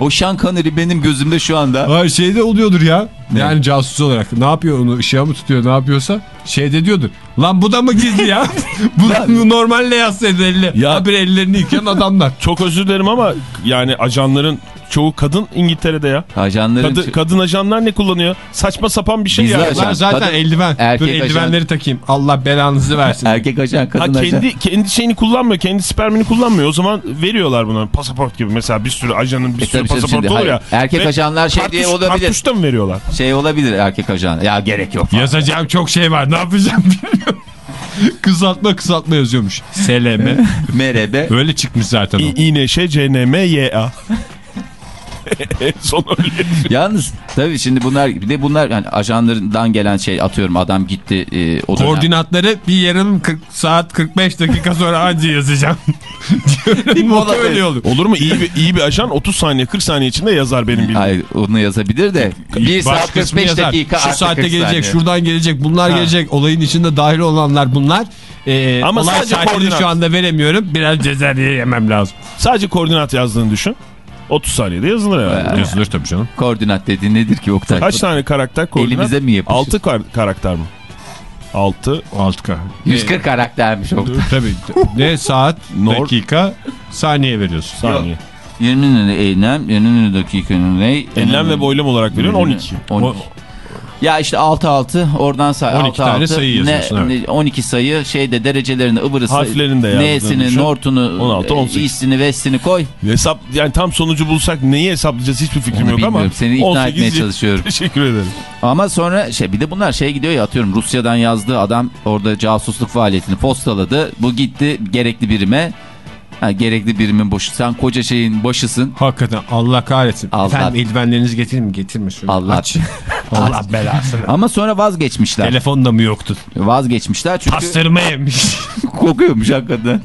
O Sean Connery benim gözümde şu anda. Hayır şeyde oluyordur ya. Yani casus olarak. Ne yapıyor onu ışığa mı tutuyor ne yapıyorsa. Şeyde diyordur. Lan bu da mı gizli ya? bu, normalle yazsaydı elle. Ya- Ya. bir ellerini yıkayan adamlar. Çok özür dilerim ama yani ajanların çoğu kadın İngiltere'de ya. Ajanların... Kadı- kadın ajanlar ne kullanıyor? Saçma sapan bir şey Bizler ya. ajan- zaten kadın- eldiven. erkek Dur ajan- eldivenleri takayım. Allah belanızı versin. Erkek ajan, Ha, kadın ajan. kendi, kendi şeyini kullanmıyor. Kendi spermini kullanmıyor. O zaman veriyorlar buna pasaport gibi. Mesela bir sürü ajanın bir E sürü pasaportu olur ya. hayır. Erkek Ve ajanlar şey diye olabilir. Kartuşta mı veriyorlar? Şey olabilir erkek ajan. Ya gerek yok. Yazacağım çok şey var. Ne yapacağım bilmiyorum. kısaltma kısaltma yazıyormuş. SLM. Merebe. Öyle çıkmış zaten o. İ İNŞ, CNM, YA. en son öyle. Yalnız tabii şimdi bunlar bir de bunlar yani ajanlarından gelen şey atıyorum adam gitti e, o dönem- Koordinatları bir yarım 40 saat 45 dakika sonra anca yazacağım. Mola öyle olur. Olur mu? İyi bir, iyi bir ajan 30 saniye 40 saniye içinde yazar benim bildiğim. Hayır onu yazabilir de 1 saat Başkasını 45 yazar. dakika Şu saatte 40 gelecek, saniye. şuradan gelecek, bunlar Ha. gelecek. Olayın içinde dahil olanlar bunlar. Ee, Ama sadece koordinat. şu anda veremiyorum. Biraz cezeriye yemem lazım. Sadece koordinat yazdığını düşün. 30 saniyede yazılır herhalde. Yazılır tabii canım. Koordinat dediğin nedir ki Oktay? Kaç tane karakter koordinat? Elimize mi yapışır? 6 karakter mi? 6 Alt K. 140 karaktermiş Oktay. Tabii. Ne saat, dakika, saniye veriyorsun. saniye. 20 lira eylem, 20 lira dakika ne? Enlem ve boylem olarak veriyorsun 12. 12. Ya işte 6-6 oradan say 12 6 tane 6 sayı yazıyorsun, ne, ne- 12 sayı şeyde derecelerini ıvırı Harflerini de yazdığını N'sini, nortunu, 16, 18. İ'sini, V'sini koy. Hesap yani tam sonucu bulsak neyi hesaplayacağız hiçbir fikrim Onu yok ama. bilmiyorum. Seni ikna 18 etmeye çalışıyorum. Teşekkür ederim. Ama sonra şey bir de bunlar şey gidiyor ya atıyorum Rusya'dan yazdığı adam orada casusluk faaliyetini postaladı. Bu gitti gerekli birime. Ha, gerekli birimin boşu. Sen koca şeyin başısın. Hakikaten Allah kahretsin. Allah. Efendim eldivenlerinizi getirin mi? Getirme şunu. Allah. Aç. Allah belasını. Ama sonra vazgeçmişler. Telefon da mı yoktu? Vazgeçmişler çünkü Pastırma yemiş. kokuyormuş hakikaten.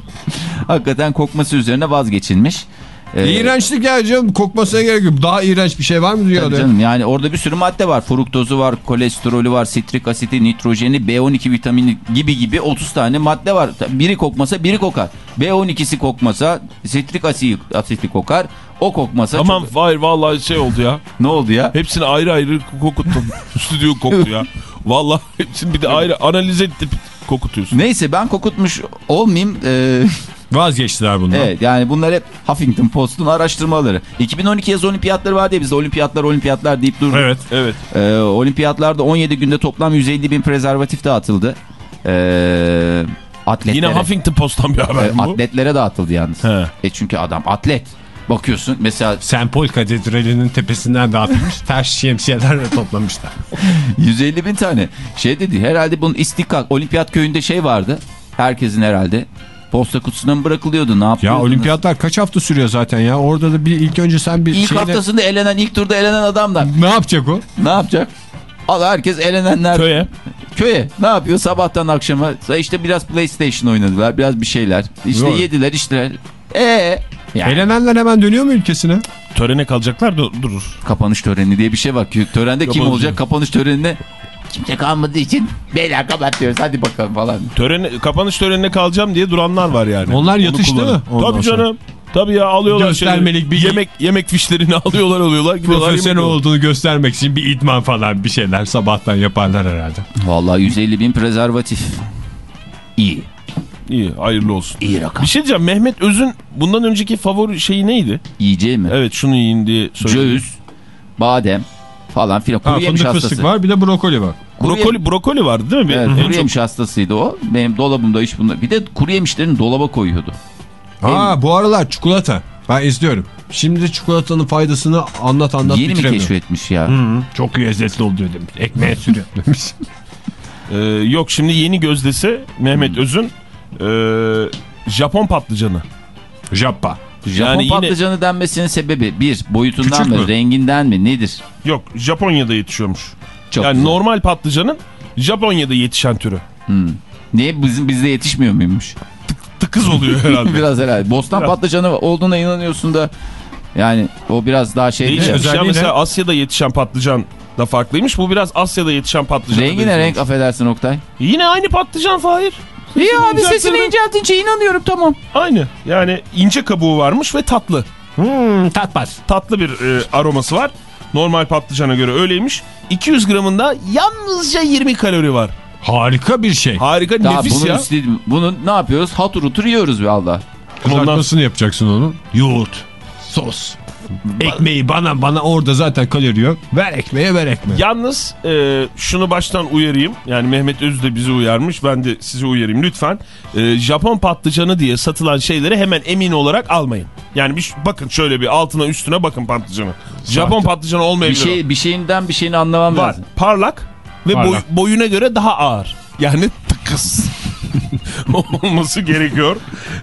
hakikaten kokması üzerine vazgeçilmiş. Ee, İğrençlik ya canım. Kokmasına gerek yok. Daha iğrenç bir şey var mı dünyada? canım yani orada bir sürü madde var. Fruktozu var, kolesterolü var, sitrik asiti, nitrojeni, B12 vitamini gibi gibi 30 tane madde var. Biri kokmasa biri kokar. B12'si kokmasa sitrik asiti, asiti kokar. O kokmasa Tamam çok- hayır vallahi şey oldu ya. ne oldu ya? Hepsini ayrı ayrı kokuttum. Stüdyo koktu ya. Vallahi hepsini bir de ayrı analiz edip kokutuyorsun. Neyse ben kokutmuş olmayayım. Ee, Vazgeçtiler bundan. evet yani bunlar hep Huffington Post'un araştırmaları. 2012 yaz olimpiyatları var diye biz olimpiyatlar olimpiyatlar deyip durduk. Evet. Evet. Ee, olimpiyatlarda 17 günde toplam 150 bin prezervatif dağıtıldı. Ee, atletlere. Yine Huffington Post'tan bir haber Ee, mi bu? atletlere dağıtıldı yalnız. He. E çünkü adam atlet. Bakıyorsun mesela. Paul Katedrali'nin tepesinden dağıtılmış. Ters şemsiyelerle toplamışlar. 150 bin tane. Şey dedi herhalde bunun istikak olimpiyat köyünde şey vardı. Herkesin herhalde posta kutusuna mı bırakılıyordu ne Ya olimpiyatlar kaç hafta sürüyor zaten ya? Orada da bir ilk önce sen bir İlk şeyle... haftasında elenen ilk turda elenen adamlar. Ne yapacak o? Ne yapacak? Al herkes elenenler Köye. köye. Ne yapıyor sabahtan akşama? İşte biraz PlayStation oynadılar. Biraz bir şeyler. İşte Yok. yediler içtiler. Eee? Yani Elenenler hemen dönüyor mu ülkesine? Törene kalacaklar da durur. kapanış töreni diye bir şey var. Törende kim olacak? Kapanış törenine kimse kalmadığı için beyler kapatıyoruz hadi bakalım falan. Törene, kapanış törenine kalacağım diye duranlar var yani. Onlar mı ondan Tabii canım. Tabii ya alıyorlar Göstermelik şeyleri. bir- yemek yemek fişlerini alıyorlar alıyorlar. gidiyorlar, Profesyonel olduğunu göstermek için bir idman falan bir şeyler sabahtan yaparlar herhalde. Vallahi 150 bin prezervatif. İyi. İyi hayırlı olsun. İyi rakam. Bir şey diyeceğim Mehmet Öz'ün bundan önceki favori şeyi neydi? Yiyeceği mi? Evet şunu yiyin diye söyledi. Ceviz, badem falan filan. Ha, Kuru yemiş fındık hastası. fıstık var bir de brokoli var. Kuru Brokoli, brokoli vardı değil mi? Evet, En kuru çok- yemiş hastasıydı o. Benim dolabımda hiç bunlar. Bir de kuru yemişlerini dolaba koyuyordu. Ha bu aralar çikolata. Ben izliyorum. Şimdi çikolatanın faydasını anlat anlat Yeni mi keşfetmiş ya? Çok lezzetli oluyor demiş. Ekmeğe sürüyor demiş. Ee, yok şimdi yeni gözdesi Mehmet Öz'ün ee, Japon patlıcanı. Jappa. Japon Yani yine- patlıcanı denmesinin sebebi bir boyutundan Küçük mı, mü? renginden mi nedir? Yok Japonya'da yetişiyormuş. Çok yani güzel. normal patlıcanın Japonya'da yetişen türü. Niye bizim bizde yetişmiyor muymuş? Tıkız oluyor herhalde. biraz herhalde. Bostan Biraz. patlıcanı olduğuna inanıyorsun da yani o biraz daha şey değil mi? Değişmiş ya özelliği mesela ne? Asya'da yetişen patlıcan da farklıymış. Bu biraz Asya'da yetişen patlıcan. Rengi ne renk affedersin Oktay? Yine aynı patlıcan Fahir. İyi abi sesini inceltince inanıyorum tamam. Aynı. Yani ince kabuğu varmış ve tatlı. Hmm, tatmaz. Tatlı bir e, aroması var. Normal patlıcana göre öyleymiş. 200 gramında yalnızca 20 kalori var. Harika bir şey. Harika Daha nefis bunu ya. istedim. Bunu ne yapıyoruz? Hatur hutur yiyoruz be Allah. Kızartmasını yapacaksın onun. Yoğurt, sos. Ekmeği bana bana orada zaten kalori yok. Ver ekmeğe ver ekmeğe. Yalnız e, şunu baştan uyarayım. Yani Mehmet Öz de bizi uyarmış. Ben de sizi uyarayım lütfen. E, Japon patlıcanı diye satılan şeyleri hemen emin olarak almayın. Yani bir, bakın şöyle bir altına üstüne bakın patlıcanı. Japon patlıcanı Bir olmayabilir. o. şey bir şeyinden bir şeyini anlamam var. lazım. Parlak ve boy- Parlak. boyuna göre daha ağır. Yani tıkız. olması gerekiyor.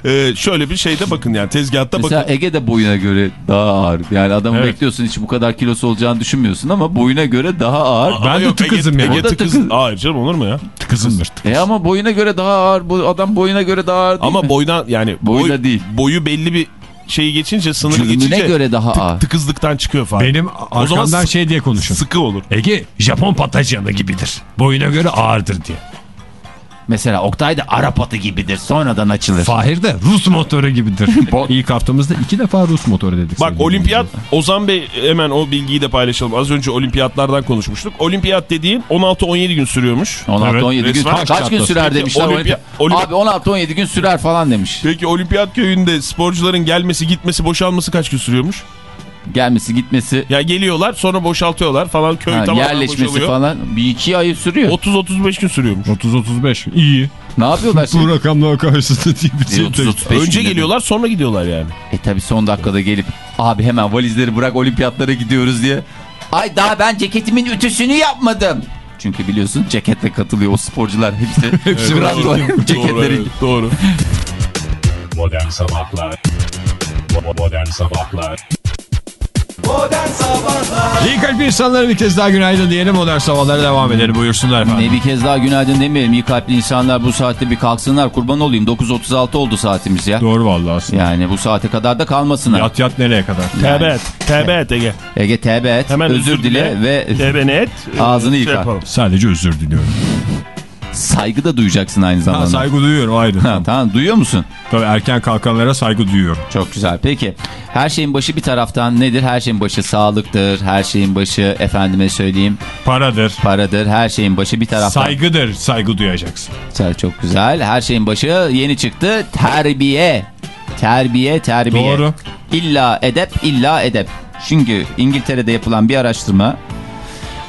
E, şöyle bir şeyde bakın yani tezgahta Mesela bakın. Ege'de boyuna göre daha ağır. Yani adamı Evet. bekliyorsun hiç bu kadar kilosu olacağını düşünmüyorsun ama boyuna göre daha ağır. Ben Ama de yok, tıkızım Ege, yani. Ege tıkız. tıkız. Hayır canım olur mu ya? Kızımdır. E ama boyuna göre daha ağır. Bu adam boyuna göre daha ağır değil Ama mi? boydan yani Boyda boy- değil. boyu belli bir şeyi geçince sınırı Cürmüne geçince göre daha ağır. tıkızlıktan çıkıyor falan. Benim O zaman arkamdan şey diye konuşun. Sıkı olur. Ege Japon patlıcanı gibidir. Boyuna göre ağırdır diye. Mesela Oktay da Arap atı gibidir. Sonradan açılır. Fahir de Rus motoru gibidir. İlk haftamızda iki defa Rus motoru dedik. Bak olimpiyat dinleyiciler. Ozan Bey hemen o bilgiyi de paylaşalım. Az önce olimpiyatlardan konuşmuştuk. Olimpiyat dediğin 16-17 gün sürüyormuş. 16-17 gün. resmen Kaç, kaç gün sürer demişler. Abi 16-17 gün sürer falan demiş. Peki olimpiyat köyünde sporcuların gelmesi, gitmesi, boşalması kaç gün sürüyormuş? Gelmesi gitmesi. Ya geliyorlar sonra boşaltıyorlar falan köy ha, tamamen yerleşmesi boşalıyor. falan bir iki ay sürüyor. 30-35 gün sürüyormuş. 30-35 iyi. Ne yapıyorlar Bu şimdi? rakamlar karşısında değil bir şey. 30-35 Önce geliyorlar sonra gidiyorlar yani. E tabi son dakikada gelip abi hemen valizleri bırak olimpiyatlara gidiyoruz diye. Ay daha ben ceketimin ütüsünü yapmadım. Çünkü biliyorsun ceketle katılıyor o sporcular hepsi. hepsi doğru, ceketleri. evet, doğru. Modern Sabahlar Bo- Modern Sabahlar İyi kalp insanlara bir kez daha günaydın diyelim. Modern sabahlara devam edelim. Buyursunlar efendim. Ne bir kez daha günaydın demeyelim. İyi kalpli insanlar bu saatte bir kalksınlar. Kurban olayım 9.36 oldu saatimiz ya. Doğru vallahi aslında. Yani bu saate kadar da kalmasınlar. Yat yat nereye kadar? Tevbe et. Tevbe et Ege. Ege tevbe et, Hemen özür dile ve Tevbe ne et. Ağzını Şey yıka. yapalım. Sadece özür diliyorum. Saygı da duyacaksın aynı zamanda. Ha, saygı duyuyorum ayrı. Ha, tamam duyuyor musun? Tabii erken kalkanlara saygı duyuyorum. Çok güzel. Peki her şeyin başı bir taraftan nedir? Her şeyin başı sağlıktır. Her şeyin başı efendime söyleyeyim Paradır. paradır. Her şeyin başı bir taraftan. Saygıdır. Saygı duyacaksın. Çok güzel. Her şeyin başı yeni çıktı. Terbiye. Terbiye, terbiye. Doğru. İlla edep, illa edep. Çünkü İngiltere'de yapılan bir araştırma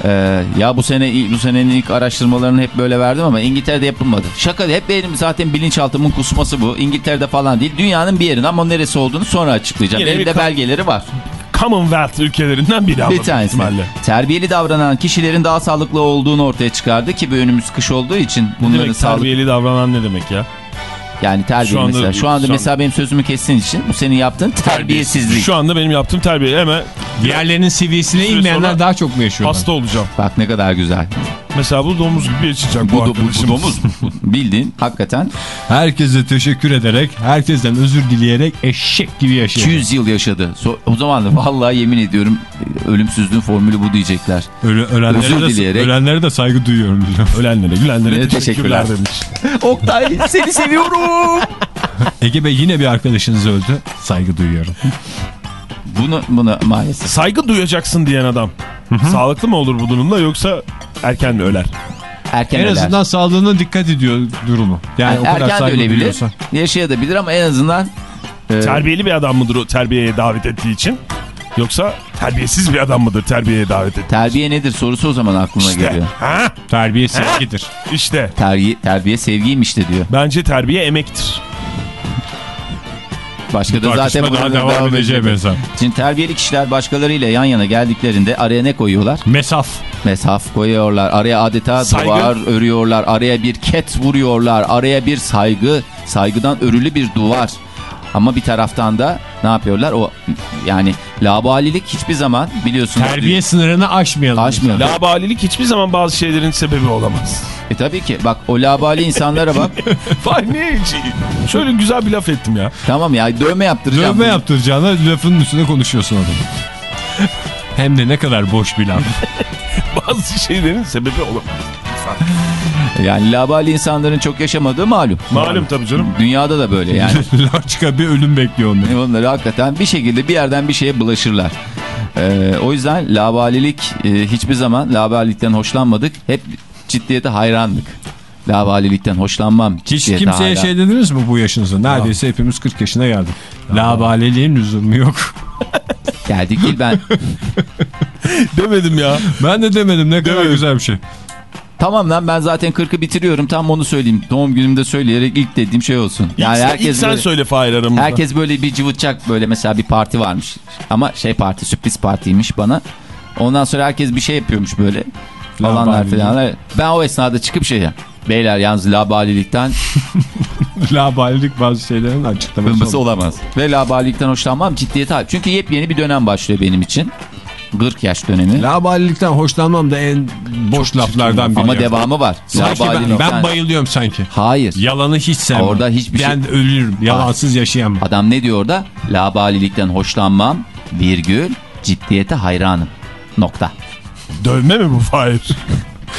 ee, ya bu sene bu senenin ilk araştırmalarını hep böyle verdim ama İngiltere'de yapılmadı. Şaka. Hep benim zaten bilinçaltımın kusması bu. İngiltere'de falan değil. Dünyanın bir yerinde ama neresi olduğunu sonra açıklayacağım. Yine Elimde belgeleri var. Commonwealth ülkelerinden biri Bir tanesi. ihtimalle. Terbiyeli davranan kişilerin daha sağlıklı olduğunu ortaya çıkardı ki bu önümüz kış olduğu için Ne bunların demek sağlık terbiyeli davranan ne demek ya? Yani terbiye Şu anda- mesela. Şu anda şu anda- mesela benim sözümü kestiğin için bu senin yaptığın terbiyesizlik. Şu anda benim yaptığım terbiye hemen Diğerlerinin seviyesine inmeyenler daha çok mu yaşıyorlar? hasta olacağım. Bak ne kadar güzel. Mesela bu domuz gibi yaşayacak bu, Bu, bu, domuz. Bildiğin hakikaten Herkese teşekkür ederek, herkesten özür dileyerek eşek gibi yaşıyor. 200 yıl yaşadı. So- o zaman da vallahi yemin ediyorum ölümsüzlüğün formülü bu diyecekler. Öle, ölenlere, Özür de, dileyerek- ölenlere de saygı duyuyorum. diyor. Ölenlere gülenlere Evet, teşekkürler, teşekkürler. demiş. Oktay seni seviyorum. Ege Bey yine bir arkadaşınız öldü. Saygı duyuyorum. Bunu, bunu maalesef. Saygı duyacaksın diyen adam. Sağlıklı mı olur bu durumda yoksa erken mi öler? Erken En öler. azından sağlığına dikkat ediyor durumu. Yani, Yani o kadar erken de ölebilir, yaşayabilir ama en azından e, Terbiyeli bir adam mıdır o terbiyeye davet ettiği için? Yoksa terbiyesiz bir adam mıdır terbiyeye davet ettiği terbiye nedir sorusu o zaman aklıma İşte. geliyor. Ha? Terbiye sevgidir. İşte. Terbiye, terbiye sevgiymiş de diyor. Bence terbiye emektir. Başka da zaten buna daha da devam devam edeceği benzer. Şimdi terbiyeli kişiler başkalarıyla yan yana geldiklerinde araya ne koyuyorlar? Mesaf. Mesaf koyuyorlar. Araya adeta Saygı. duvar örüyorlar. Araya bir ket vuruyorlar. Araya bir saygı. Saygıdan örülü bir duvar. Ama bir taraftan da ne yapıyorlar? O yani labalilik hiçbir zaman biliyorsunuz. Terbiye sınırını aşmayalım. aşmıyor. Labalilik hiçbir zaman bazı şeylerin sebebi olamaz. E tabii ki. Bak o labali insanlara bak. Vay ne Şöyle güzel bir laf ettim ya. tamam ya dövme yaptıracağım. Dövme yaptıracağına lafının üstüne konuşuyorsun adam. Hem de ne kadar boş bir laf. Bazı şeylerin sebebi olamaz. Yani labali insanların çok yaşamadığı malum. Malum tabii canım. Dünyada da böyle yani. Laçka bir ölüm bekliyor onları. Onları hakikaten bir şekilde bir yerden bir şeye bulaşırlar. Ee, o yüzden labalilik e, hiçbir zaman labalilikten hoşlanmadık. Hep ciddiyete hayrandık. Labalilikten hoşlanmam. Hiç kimseye hayran. şey dediniz mi bu yaşınızda? Neredeyse hepimiz 40 yaşına geldik. Labaleliğin lüzumu yok. Geldik değil ben. Demedim ya. Ben de demedim ne kadar Demedim. güzel bir şey. Tamam lan ben zaten 40'ı bitiriyorum. Tam onu söyleyeyim. Doğum günümde söyleyerek ilk dediğim şey olsun. Yani ilk, herkes ilk sen böyle- söyle Fahir aramızda. Herkes böyle bir cıvıtacak böyle mesela bir parti varmış. Ama şey parti sürpriz partiymiş bana. Ondan sonra herkes bir şey yapıyormuş böyle. Falanlar filanlar. Ben o esnada çıkıp şey ya. Beyler yalnız labalilikten Labalilik bazı şeylerin açıklaması oldu. olamaz. Ve labalilikten hoşlanmam ciddiyete. Çünkü yepyeni bir dönem başlıyor benim için. 40 yaş dönemi. Labalilikten hoşlanmam da en boş laflardan biri. Ama devamı var. Sanki ben, ben bayılıyorum sanki. Hayır. Yalanı hiç sevmem. Orada hiçbir şey- Ben ölürüm. Yalansız yaşayamam. Adam ne diyor orada? Labalilikten hoşlanmam virgül ciddiyete hayranım. Nokta. Dövme mi bu Fahir?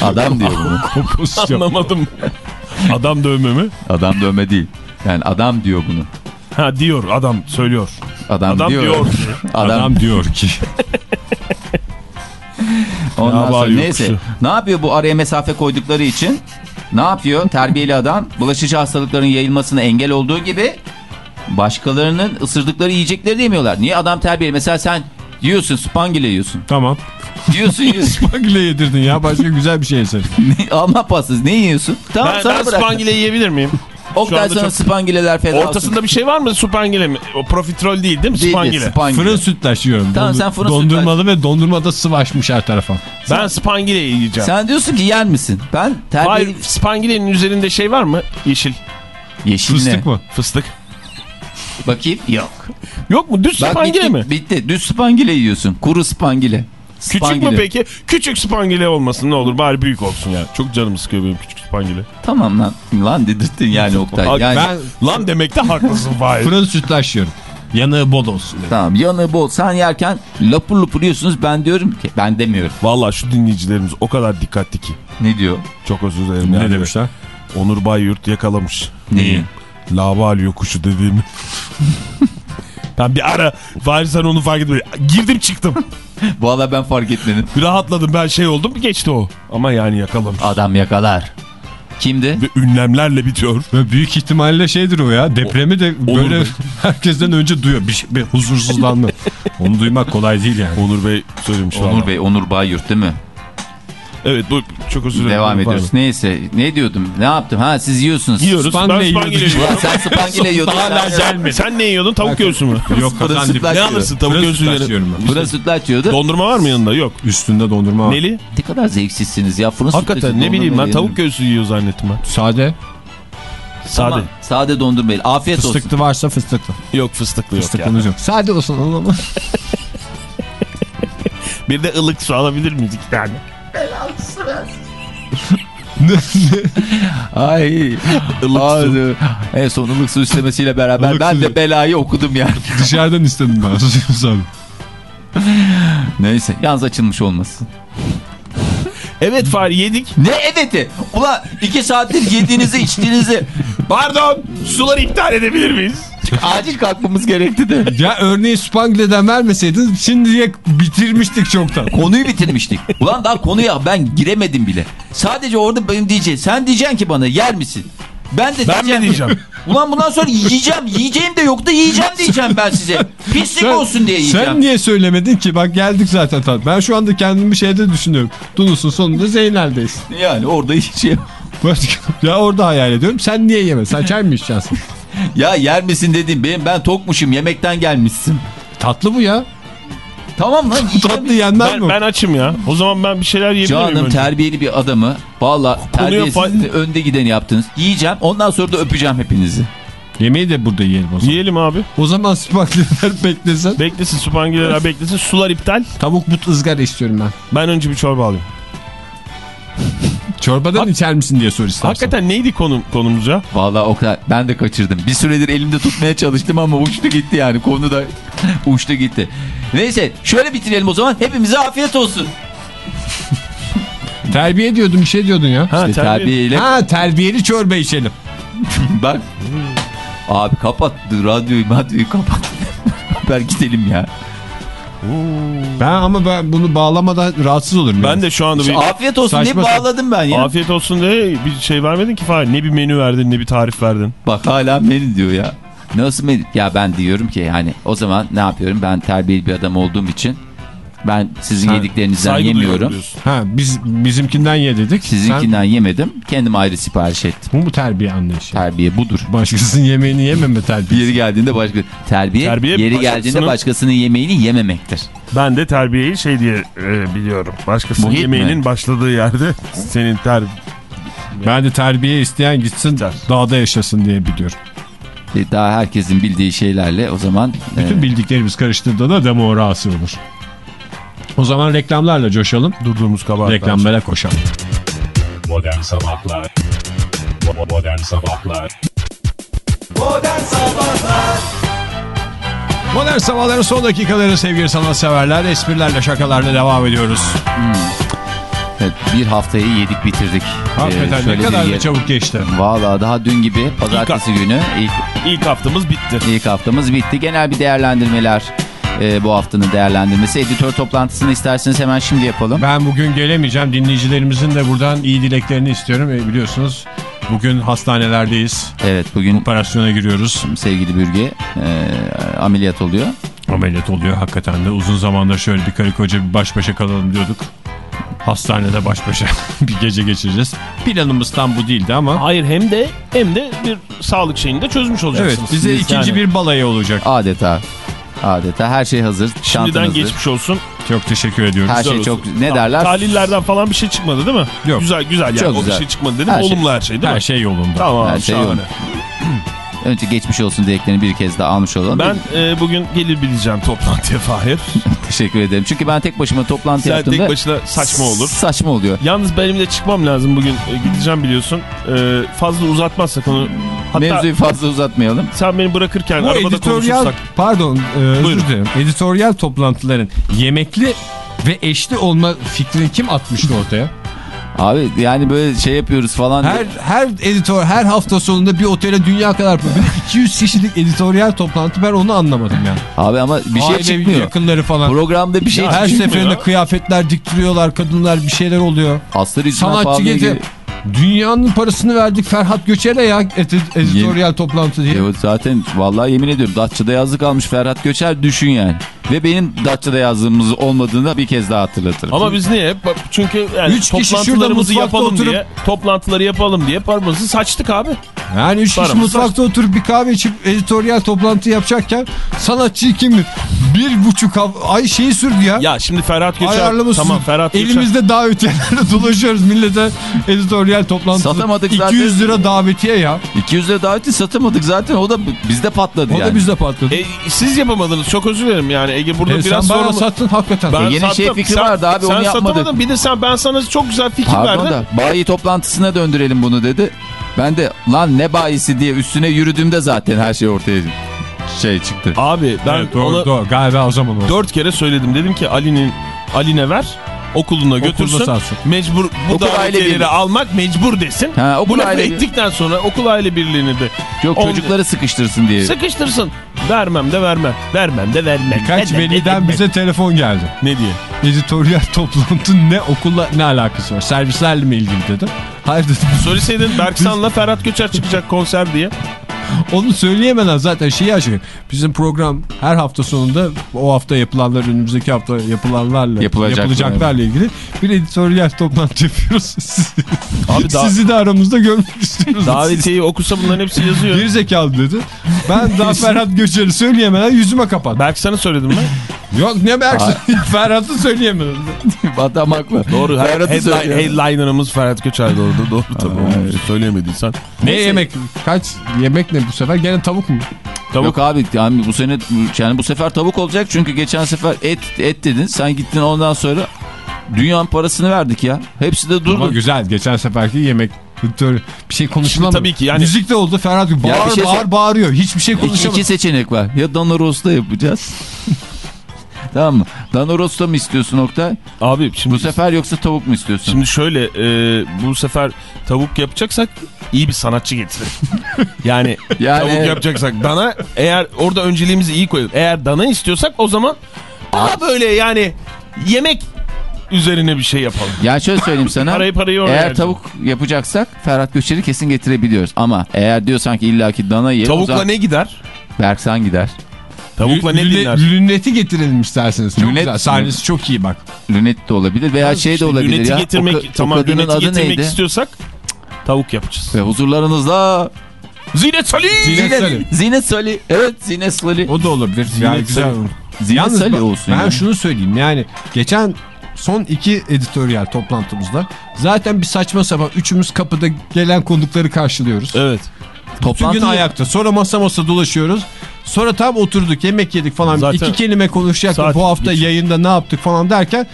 Adam diyor bunu. Kompozisyon. Anlamadım. Adam dövme mi? Adam dövme değil. Yani adam diyor bunu. Ha diyor adam söylüyor. Adam, Adam diyor. diyor. Adam, Adam diyor ki. ondan sonra var neyse. Ne yapıyor bu araya mesafe koydukları için? Ne yapıyor? Terbiyeli adam bulaşıcı hastalıkların yayılmasına engel olduğu gibi başkalarının ısırdıkları yiyecekleri de yemiyorlar. Niye adam terbiyeli? Mesela sen yiyorsun spangile yiyorsun. Tamam. Yiyorsun yiyorsun. Spangile yedirdin ya. Başka güzel bir şey yesin. Ne- Alman pastası ne yiyorsun? Tamam Ben, sana ben bırak. spangile yiyebilir miyim? Oktay sana çok- spangileler feda olsun. Ortasında bir şey var mı? Spangile mi? O profiterol değil değil mi? Değil de Spangile. spangile. Fırın sütlaç yiyorum. Tamam, Dondur- sen fırın Dondurmalı ve dondurmada sıvaşmış her tarafa. Ben spangile yiyeceğim. Sen diyorsun ki yer misin? Ben terbiyeli... Hayır spangilenin üzerinde şey var mı? Yeşil. Yeşil ne? Fıstık mı? Fıstık. Bakayım. Yok. Yok mu? Düz Bak spangile bitti, mi? Bitti. Düz spangile yiyorsun. Kuru spangile. Küçük mü peki? Küçük spangile olmasın ne olur bari büyük olsun ya. Çok canım sıkıyor benim küçük spangile. Tamam lan. Lan dedirttin yani Oktay. Yani, Ben Lan demekte haklısın Fahir. fırın sütlaç yiyorum. Yanığı bol olsun. dedim. Tamam yanı bol. Sen yerken lapur lapur yiyorsunuz. Ben diyorum ki ben demiyorum. Valla şu dinleyicilerimiz o kadar dikkatli ki. Ne diyor? Çok özür dilerim. Ne yani. demişler? Onur Bayyurt yakalamış. Neyi? Laval yokuşu dediğimi. ben bir ara Fahir sen onu fark etmedin. Girdim çıktım. Valla ben fark etmedim. Bir rahatladım ben şey oldum geçti o. Ama yani yakalamış. Adam yakalar. Kimdi? Ve ünlemlerle bitiyor. Ve büyük ihtimalle şeydir o ya. Depremi de böyle Bey. herkesten önce duyuyor. Bir, şey- bir huzursuzlanma. Onu duymak kolay değil yani. Onur Bey söylemiş Onur. Bey, Onur Bayyurt değil mi? Evet bu çok özür dilerim. Devam Pardon. ediyoruz. Neyse ne diyordum? Ne yaptım? Ha siz yiyorsunuz. Yiyoruz. Spangile ben spangile yiyorum. sen spangile yiyordun. Hala sen- gelmedi. Sen ne yiyordun? Tavuk göğsü mü? Yok dip. sütlaç Ne alırsın tavuk göğsü yiyorum ben. Fırın sütlaç yiyordu. Dondurma var mı yanında? Yok. Üstünde dondurma var. Neli? Ne kadar zevksizsiniz ya. Fırın Hakikaten ne bileyim ben tavuk göğsü yiyor zannettim ben. Sade. Sade. Tamam, Sade dondurma yiyin. Afiyet olsun. Fıstıklı varsa fıstıklı. Yok fıstıklı yok. Fıstıklımız yok. Sade olsun Allah'ım. Bir de ılık su alabilir miyiz iki tane? Ay. Ilık su. En son ılık su istemesiyle beraber Ilık ben su de belayı okudum yani. Dışarıdan istedim ben. Sade. Neyse yalnız açılmış olmasın. Evet Fahri yedik. Ne eveti? Ulan iki saattir yediğinizi içtiğinizi. Pardon suları iptal edebilir miyiz? Acil kalkmamız gerekti de. Ya örneği Spangli'den vermeseydin şimdiye bitirmiştik çoktan. Konuyu bitirmiştik. Ulan daha konuya ben giremedim bile. Sadece orada benim diyeceğim. Sen diyeceksin ki bana yer misin? Ben de Ben mi ki- diyeceğim? Ulan bundan sonra yiyeceğim. Yiyeceğim de yok da yiyeceğim diyeceğim ben size. Pislik olsun diye yiyeceğim. Sen niye söylemedin ki? Bak geldik zaten tat. Ben şu anda kendimi bir şeyde düşünüyorum. Tunus'un sonunda Zeynel'deyiz. Yani orada hiç şey ya orada hayal ediyorum. Sen niye yemedin? Sen çay mı içeceksin? Ya yer misin dedim. Benim ben tokmuşum. Yemekten gelmişsin. Tatlı bu ya. Tamam lan. Bu tatlı yenmez Ben, mi? ben açım ya. O zaman ben bir şeyler yiyebilir miyim Canım önce? terbiyeli bir adamı valla terbiyesiz fa- önde gideni yaptınız. Yiyeceğim ondan sonra da öpeceğim hepinizi. Yemeği de burada yiyelim o zaman. Yiyelim abi. O zaman spagettiler beklesin. Beklesin supangiler beklesin. Sular iptal. Tavuk but ızgara istiyorum ben. Ben önce bir çorba alayım. Çorbadan Hak- içer misin diye sor istersen. Hakikaten neydi konu, konumuz ya? Valla o kadar ben de kaçırdım. Bir süredir elimde tutmaya çalıştım ama uçtu gitti yani konu da uçtu gitti. Neyse şöyle bitirelim o zaman hepimize afiyet olsun. Terbiye diyordun bir şey diyordun ya. Ha, İşte terbiye- terbiyeyle Ha terbiyeli çorba içelim. bak. Abi kapat radyoyu radyoyu kapat. ben gidelim ya. Ben ama ben bunu bağlamadan rahatsız olurum. Ben yani. de şu anda bir... Afiyet olsun diye bağladım ben ya. Afiyet olsun diye bir şey vermedin ki Fahir. Ne bir menü verdin ne bir tarif verdin. Bak hala menü diyor ya. Nasıl menü? Ya ben diyorum ki yani o zaman ne yapıyorum? Ben terbiyeli bir adam olduğum için ben sizin Sen yediklerinizden yemiyorum. Ha biz bizimkinden ye dedik. Sizinkinden yemedim. Kendim ayrı sipariş ettim. Sen, bu mu terbiye anlayışı? Terbiye budur. Başkasının yemeğini yememe terbiye. Yeri geldiğinde başka terbiye, Terbiye yeri başkasının- geldiğinde başkasının yemeğini yememektir. Ben de terbiyeyi şey diye e, biliyorum. Başkasının Muhit yemeğinin mi? başladığı yerde senin ter... Ben de terbiye isteyen gitsin dağda yaşasın diye biliyorum. E, Daha herkesin bildiği şeylerle o zaman Bütün e, bildiklerimiz karıştığında da demokrasi olur. O zaman reklamlarla coşalım. Durduğumuz kabahat. Reklamlara koşalım. Modern Sabahlar Bo- Modern Sabahlar Modern Sabahların son dakikaları sevgili sanatseverler. Esprilerle şakalarla devam ediyoruz. evet, bir haftayı yedik bitirdik. Hakikaten E, şöyle ne bir kadar da yer- çabuk geçti. Valla daha dün gibi pazartesi günü ilk, İlk haftamız bitti. ilk haftamız bitti. Genel bir değerlendirmeler e, bu haftanın değerlendirmesi. Editör toplantısını isterseniz hemen şimdi yapalım. Ben bugün gelemeyeceğim. Dinleyicilerimizin de buradan iyi dileklerini istiyorum. E, biliyorsunuz bugün hastanelerdeyiz. Evet bugün Operasyona giriyoruz. sevgili Bürge e, ameliyat oluyor. Ameliyat oluyor hakikaten de. Uzun zamandır şöyle bir karı koca bir baş başa kalalım diyorduk. Hastanede baş başa bir gece geçireceğiz. Planımız tam bu değildi ama. Hayır hem de hem de bir sağlık şeyini de çözmüş Evet olacaksınız. bize Biz ikinci yani bir balayı olacak. Adeta. Adeta her şey hazır. Şimdiden hazır. geçmiş olsun. Çok teşekkür ediyoruz. Her şey Güzel çok olsun. ne derler? Tahlillerden falan bir şey çıkmadı değil mi? Yok. Güzel güzel yani Çok o bir şey çıkmadı dedim. Her şey- Olumlu her şey değil Her mi? şey yolunda. Tamam Her şey şahane. yolunda. Önce geçmiş olsun dileklerini bir kez daha almış olalım. Ben e, bugün gelir bileceğim toplantıya Fahir. Teşekkür ederim. Çünkü ben tek başıma toplantı Sen yaptığımda tek başına saçma olur. Saçma oluyor. Yalnız benim de çıkmam lazım bugün. E, gideceğim biliyorsun. E, fazla uzatmazsak onu. Hatta Mevzuyu fazla uzatmayalım. sen beni bırakırken Bu arabada editoryal, konuşursak. pardon e, özür Buyurun. dilerim. Editoryal toplantıların yemekli ve eşli olma fikrini kim atmıştı ortaya? Abi yani böyle şey yapıyoruz falan. Her her editör her hafta sonunda bir otele dünya kadar bir de 200 kişilik editoryal toplantı ben onu anlamadım yani. Abi ama bir şey Aile çıkmıyor. yakınları falan. Programda bir şey Ya her seferinde ya. kıyafetler diktiriyorlar kadınlar bir şeyler oluyor. Yüzünden Sanatçı gece. Dünyanın parasını verdik Ferhat Göçer'e ya edi- editoryal toplantı diye. Evet, zaten vallahi yemin ediyorum Datça'da yazlık almış Ferhat Göçer düşün yani. Ve benim Datça'da yazdığımız olmadığını da bir kez daha hatırlatırım. Ama biz niye? Çünkü yani Üç kişi toplantılarımızı mutfakta yapalım oturup- diye, toplantıları yapalım diye paramızı saçtık abi. Yani üç kişi Paramız mutfakta oturup bir kahve içip editoryal toplantı yapacakken sanatçıyı kimdir? Bir buçuk ay şeyi sürdü ya. Ya şimdi Ferhat Göçer Ayarlaması tamam Ferhat Göçer Elimizde davetiyelerle dolaşıyoruz millete editoryal toplantı. Satamadık 200 zaten. lira davetiye ya. 200 lira daveti satamadık zaten o da bizde patladı O yani. da bizde patladı. E, siz yapamadınız çok özür dilerim yani Ege burada E, sen biraz bana sorumlu. sattın hakikaten. Ben Ege'nin şey sattım. fikri Sen- vardı abi, sen onu yapmadık. satamadın bir de sen ben sana çok güzel fikir Pardon verdim. da bayi toplantısına döndürelim bunu dedi. Ben de lan ne bayisi diye üstüne yürüdüğümde zaten her şey ortaya şey çıktı. Abi ben Evet, doğru, ona doğru. Galiba o zaman oldu. dört kere söyledim dedim ki Ali'nin Ali'ne ver Okuluna götürsün. satsın. Mecbur bu Okul davetiyeleri almak mecbur desin. Ha, okul bu lafı aile ettikten sonra okul aile birliğini de Yok On- çocukları sıkıştırsın diye. sıkıştırsın. Vermem de vermem. Vermem de vermem. Kaç Ne- ne- veliden bize telefon geldi. Ne diye? Editoryal toplantı ne okulla ne alakası var? Servislerle mi ilgili dedim. Hayır dedim. Söyleseydin Berksan'la Ferhat Göçer çıkacak konser diye. Onu söyleyemeden zaten şeyi açık. Bizim program her hafta sonunda o hafta yapılanlar önümüzdeki hafta yapılanlarla Yapılacaklar, yapılacaklarla ilgili bir editoryal toplantı yapıyoruz. Sizi, Abi da- sizi de aramızda görmek istiyoruz. Davetiyeyi okusa bunların hepsi yazıyor. Geri zekalı dedi. Ben daha Ferhat Göçer'i söyleyemeden yüzüme kapattım. Berksan'ı söyledim ben. Yok ne Berksin? Ferhat'ı söyleyemedim. Adam haklı. Doğru. Ferhat'ı söylüyor. headliner'ımız Ferhat Göçer doğru. Doğru tabii. Onu Söyleyemediysen. Ne yemek? Kaç yemek ne bu sefer? Gene tavuk mu? Tavuk. Yok abi yani bu sene yani bu sefer tavuk olacak çünkü geçen sefer et et dedin. Sen gittin ondan sonra dünyanın parasını verdik ya. Hepsi de Ama durdu. güzel. Geçen seferki yemek bir şey konuşulamadı. tabii ki yani- Müzik de oldu Ferhat bağır Ya bir şey bağır bağırıyor. Hiçbir şey İki, konuşamadı. iki seçenek var. Ya Danaros'ta yapacağız. tamam mı? Danaros'ta mı istiyorsun Oktay? Abi şimdi Bu sefer yoksa tavuk mu istiyorsun? Şimdi şöyle e, bu sefer tavuk yapacaksak iyi bir sanatçı getirelim. yani, Yani- tavuk yapacaksak dana eğer orada önceliğimizi iyi koyalım. Eğer dana istiyorsak o zaman daha böyle yani yemek üzerine bir şey yapalım. Ya şöyle söyleyeyim sana. Parayı parayı Eğer harcayalım. tavuk yapacaksak Ferhat Göçer'i kesin getirebiliyoruz. Ama eğer diyorsan ki illaki dana yiyelim o Tavukla zaman ne gider? Berksan gider. Tavukla ne Lüne- dinler? Lüneti getirelim isterseniz. Çok Lünet- güzel. Sahnesi çok iyi bak. Lünet de olabilir veya şey de İşte olabilir Lüneti ya. getirmek, o, ka- o tamam kadının lüneti adı getirmek neydi? istiyorsak cık, tavuk yapacağız. Ve huzurlarınızda Zinet Salih! Zinet Salih. Zinet Salih. Evet Zinet Salih. O da olabilir. Yani Zinet güzel. Salih. olur. Zinet Yalnız Salih bak, olsun ben ya. şunu söyleyeyim. Yani geçen son iki editoryal toplantımızda zaten bir saçma sapan üçümüz kapıda gelen konukları karşılıyoruz. Evet. Bütün Toplantı gün ayakta. Sonra masa masa dolaşıyoruz. Sonra tam oturduk yemek yedik falan. Zaten İki kelime konuşacaktık. Bu hafta geçiyor. yayında ne yaptık falan derken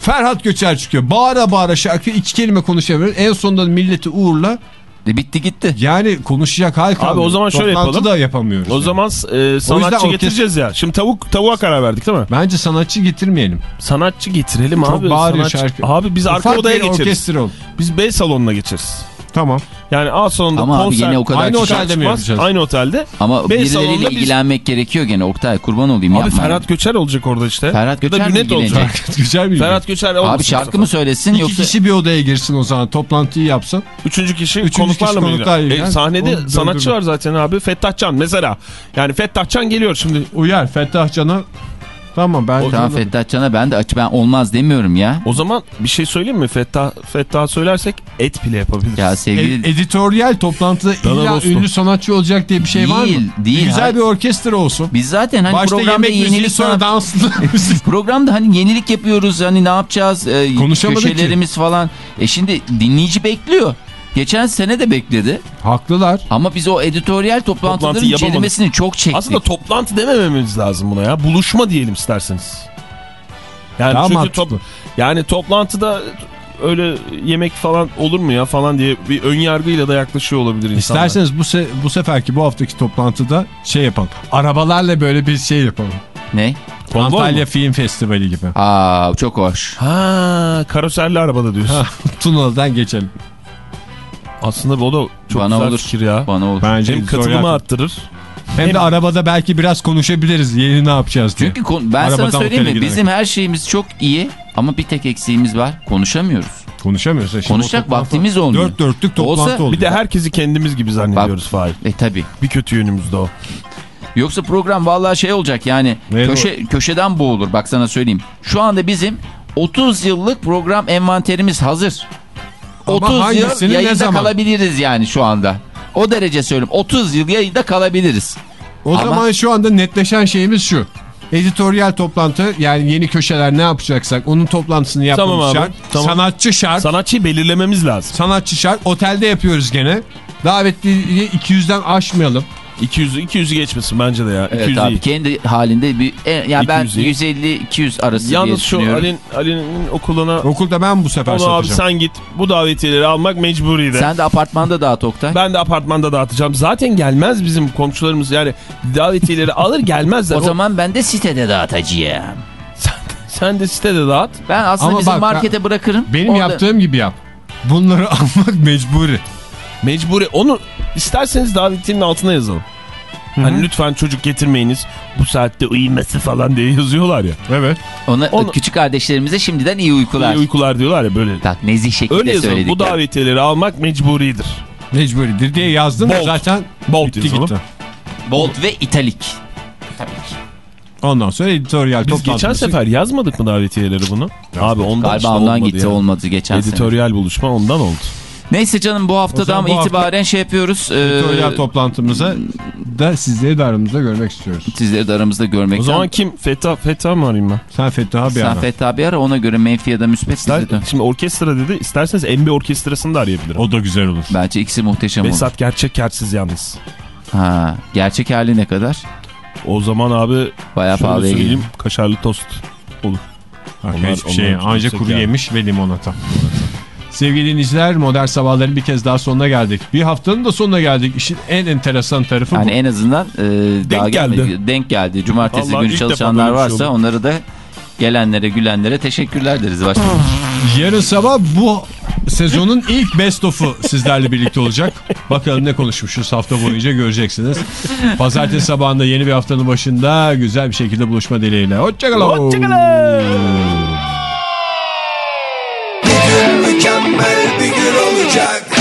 Ferhat Göçer çıkıyor. Bağıra bağıra şarkı iki kelime konuşamıyoruz. En sonunda milleti uğurla. De bitti gitti. Yani konuşacak hal kalmıyor. o zaman şöyle Toplantı yapalım. da yapamıyoruz. O yani. zaman e, sanatçı orkestra- getireceğiz ya. Şimdi tavuk tavuğa karar verdik değil mi? Bence sanatçı getirmeyelim. Sanatçı getirelim Çok abi. bağırıyor sanatçı. şarkı. Abi biz arka Ufak odaya bir geçeriz. Biz B salonuna geçeriz. Tamam. Yani A salonunda Ama abi konser. yine o kadar Aynı otelde mi yapacağız? Aynı otelde. Ama birileriyle biz- ilgilenmek gerekiyor gene Oktay kurban olayım Abi yapma. Ferhat Göçer olacak orada işte. Ferhat Göçer mi olacak. ilgilenecek? Güzel bir Ferhat Göçer olmasın Abi şarkı mı söylesin İki yoksa kişi bir odaya girsin o zaman. Toplantıyı yapsın. Üçüncü kişi Üçüncü konuklarla kişi mı? ilgilen. E, sahnede Onu sanatçı var zaten abi. Fettah Can mesela. Yani Fettah Can geliyor şimdi. Uyar. Fettah Can'a. Tamam ben. Tamam Fettah Can'a ben de aç ben olmaz demiyorum ya. O zaman bir şey söyleyeyim mi? Fettah, Fettah söylersek et bile yapabiliriz. Ya E- sevgili editoryal toplantıda illa Rosto. ünlü sanatçı olacak diye bir şey var mı? Değil, değil, Güzel hayır. bir orkestra olsun. biz zaten hani Başta programda yemek yenilik sonra danslı. Programda hani yenilik yapıyoruz hani ne yapacağız e, Konuşamadık ki. köşelerimiz falan. E şimdi dinleyici bekliyor. Geçen sene de bekledi Haklılar. ama biz o editoryal toplantıların Toplantı kelimesini çok çektik. Aslında toplantı demememiz lazım buna ya. Buluşma diyelim isterseniz. Yani Daha çünkü mantıklı. top, yani toplantıda öyle yemek falan olur mu ya falan diye bir ön yargıyla da yaklaşıyor olabilir insanlar. İsterseniz bu, se bu seferki bu haftaki toplantıda şey yapalım. Arabalarla böyle bir şey yapalım. ne? Konvoy Antalya mu? Film Festivali gibi. Aa çok hoş. Ha, karoserli arabada diyorsun. Tunalı'dan geçelim. Aslında o da çok Bana güzel olur. fikir ya. Bana olur. Bence Hem katılımı arttırır. Hem de arabada belki biraz konuşabiliriz. Yeni ne yapacağız diye. Çünkü ben Arabadan sana söyleyeyim mi? giderek. Bizim her şeyimiz çok iyi ama bir tek eksiğimiz var. Konuşamıyoruz. Konuşamıyoruz. Şimdi Konuşacak vaktimiz olmuyor. Dört dörtlük toplantı Olsa- oluyor. Bir de herkesi kendimiz gibi zannediyoruz Fahir. E tabi. Bir kötü yönümüz de o. Yoksa program vallahi şey olacak yani köşe köşeden boğulur bak sana söyleyeyim. Şu anda bizim 30 yıllık program envanterimiz hazır. Ama 30 yıl hangisini, ne yayında zaman? kalabiliriz yani şu anda. O derece söyleyeyim. 30 yıl yayında kalabiliriz. O Ama- zaman şu anda netleşen şeyimiz şu. Editoryal toplantı yani yeni köşeler ne yapacaksak onun toplantısını yapmamız Tamam abi, şart. tamam. Sanatçı şart. Sanatçıyı belirlememiz lazım. sanatçı şart. Otelde yapıyoruz gene. Davetliyi 200'den aşmayalım. 200 200'ü geçmesin bence de ya. Evet 200 abi iyi. kendi halinde bir e, yani ben 200 iyi. 150-200 arası Yalnız şu. Ali'nin Ali'nin okuluna Okulda ben bu sefer onu abi satacağım. sen git bu davetiyeleri almak mecburiydi. Sen de apartmanda dağıt Oktay. Ben de apartmanda dağıtacağım. Zaten gelmez bizim komşularımız yani davetiyeleri alır gelmezler. O zaman ben de sitede dağıtacağım. Sen, Sen de sitede dağıt. Ben aslında Ama bizim bak, markete bırakırım. Benim Orada- yaptığım gibi yap. Bunları almak mecburi. Mecburi. Onu isterseniz davetiyenin altına yazalım. Hani lütfen çocuk getirmeyiniz. Bu saatte uyuması falan diye yazıyorlar ya. Evet. Ona, Onu- küçük kardeşlerimize şimdiden iyi uykular. İyi uykular diyorlar ya böyle. Bak nezih şekilde Öyle yazalım. söyledik. Bu ya. davetiyeleri almak mecburidir. Mecburidir diye yazdım. Bolt. Zaten Bolt bitti yazalım. gitti. Bold ve italik. Tabii ki. Ondan sonra editoryal Biz geçen toplantımızı- sefer yazmadık mı davetiyeleri bunu? Abi ondan Galiba ondan olmadı gitti ya. olmadı geçen sene. Editoryal buluşma ondan oldu. Neyse canım bu haftadan bu hafta- itibaren şey yapıyoruz. editoryal Ee, toplantımıza da sizleri de aramızda görmek istiyoruz. sizleri de aramızda görmekten. O zaman kim? Feta, Feta mı arayayım ben? Sen bir sen ara. Fethi abi ara ona göre menfi ya da müspet İster, şimdi orkestra dedi. İsterseniz MB orkestrasını da arayabilirim. O da güzel olur. Bence ikisi muhteşem olur. Besat gerçek yersiz yalnız. Ha, gerçek hali ne kadar? O zaman abi Bayağı şöyle pahalıya söyleyeyim geliyor. kaşarlı tost olur. Onlar- hiçbir şey. Ancak kuru yani. yemiş ve limonata. Sevgili dinleyiciler modern sabahların bir kez daha sonuna geldik. Bir haftanın da sonuna geldik. İşin en enteresan tarafı Yani bu. en azından e, daha geldi. gelmedi. Denk geldi. Cumartesi Vallahi günü çalışanlar şey varsa oldu. onları da gelenlere gülenlere teşekkürler deriz. Başka. Yarın sabah bu sezonun ilk best of'u sizlerle birlikte olacak. Bakalım ne konuşmuşuz hafta boyunca göreceksiniz. Pazartesi sabahında yeni bir haftanın başında güzel bir şekilde buluşma dileğiyle. Hoşçakalın. Mükemmel shot.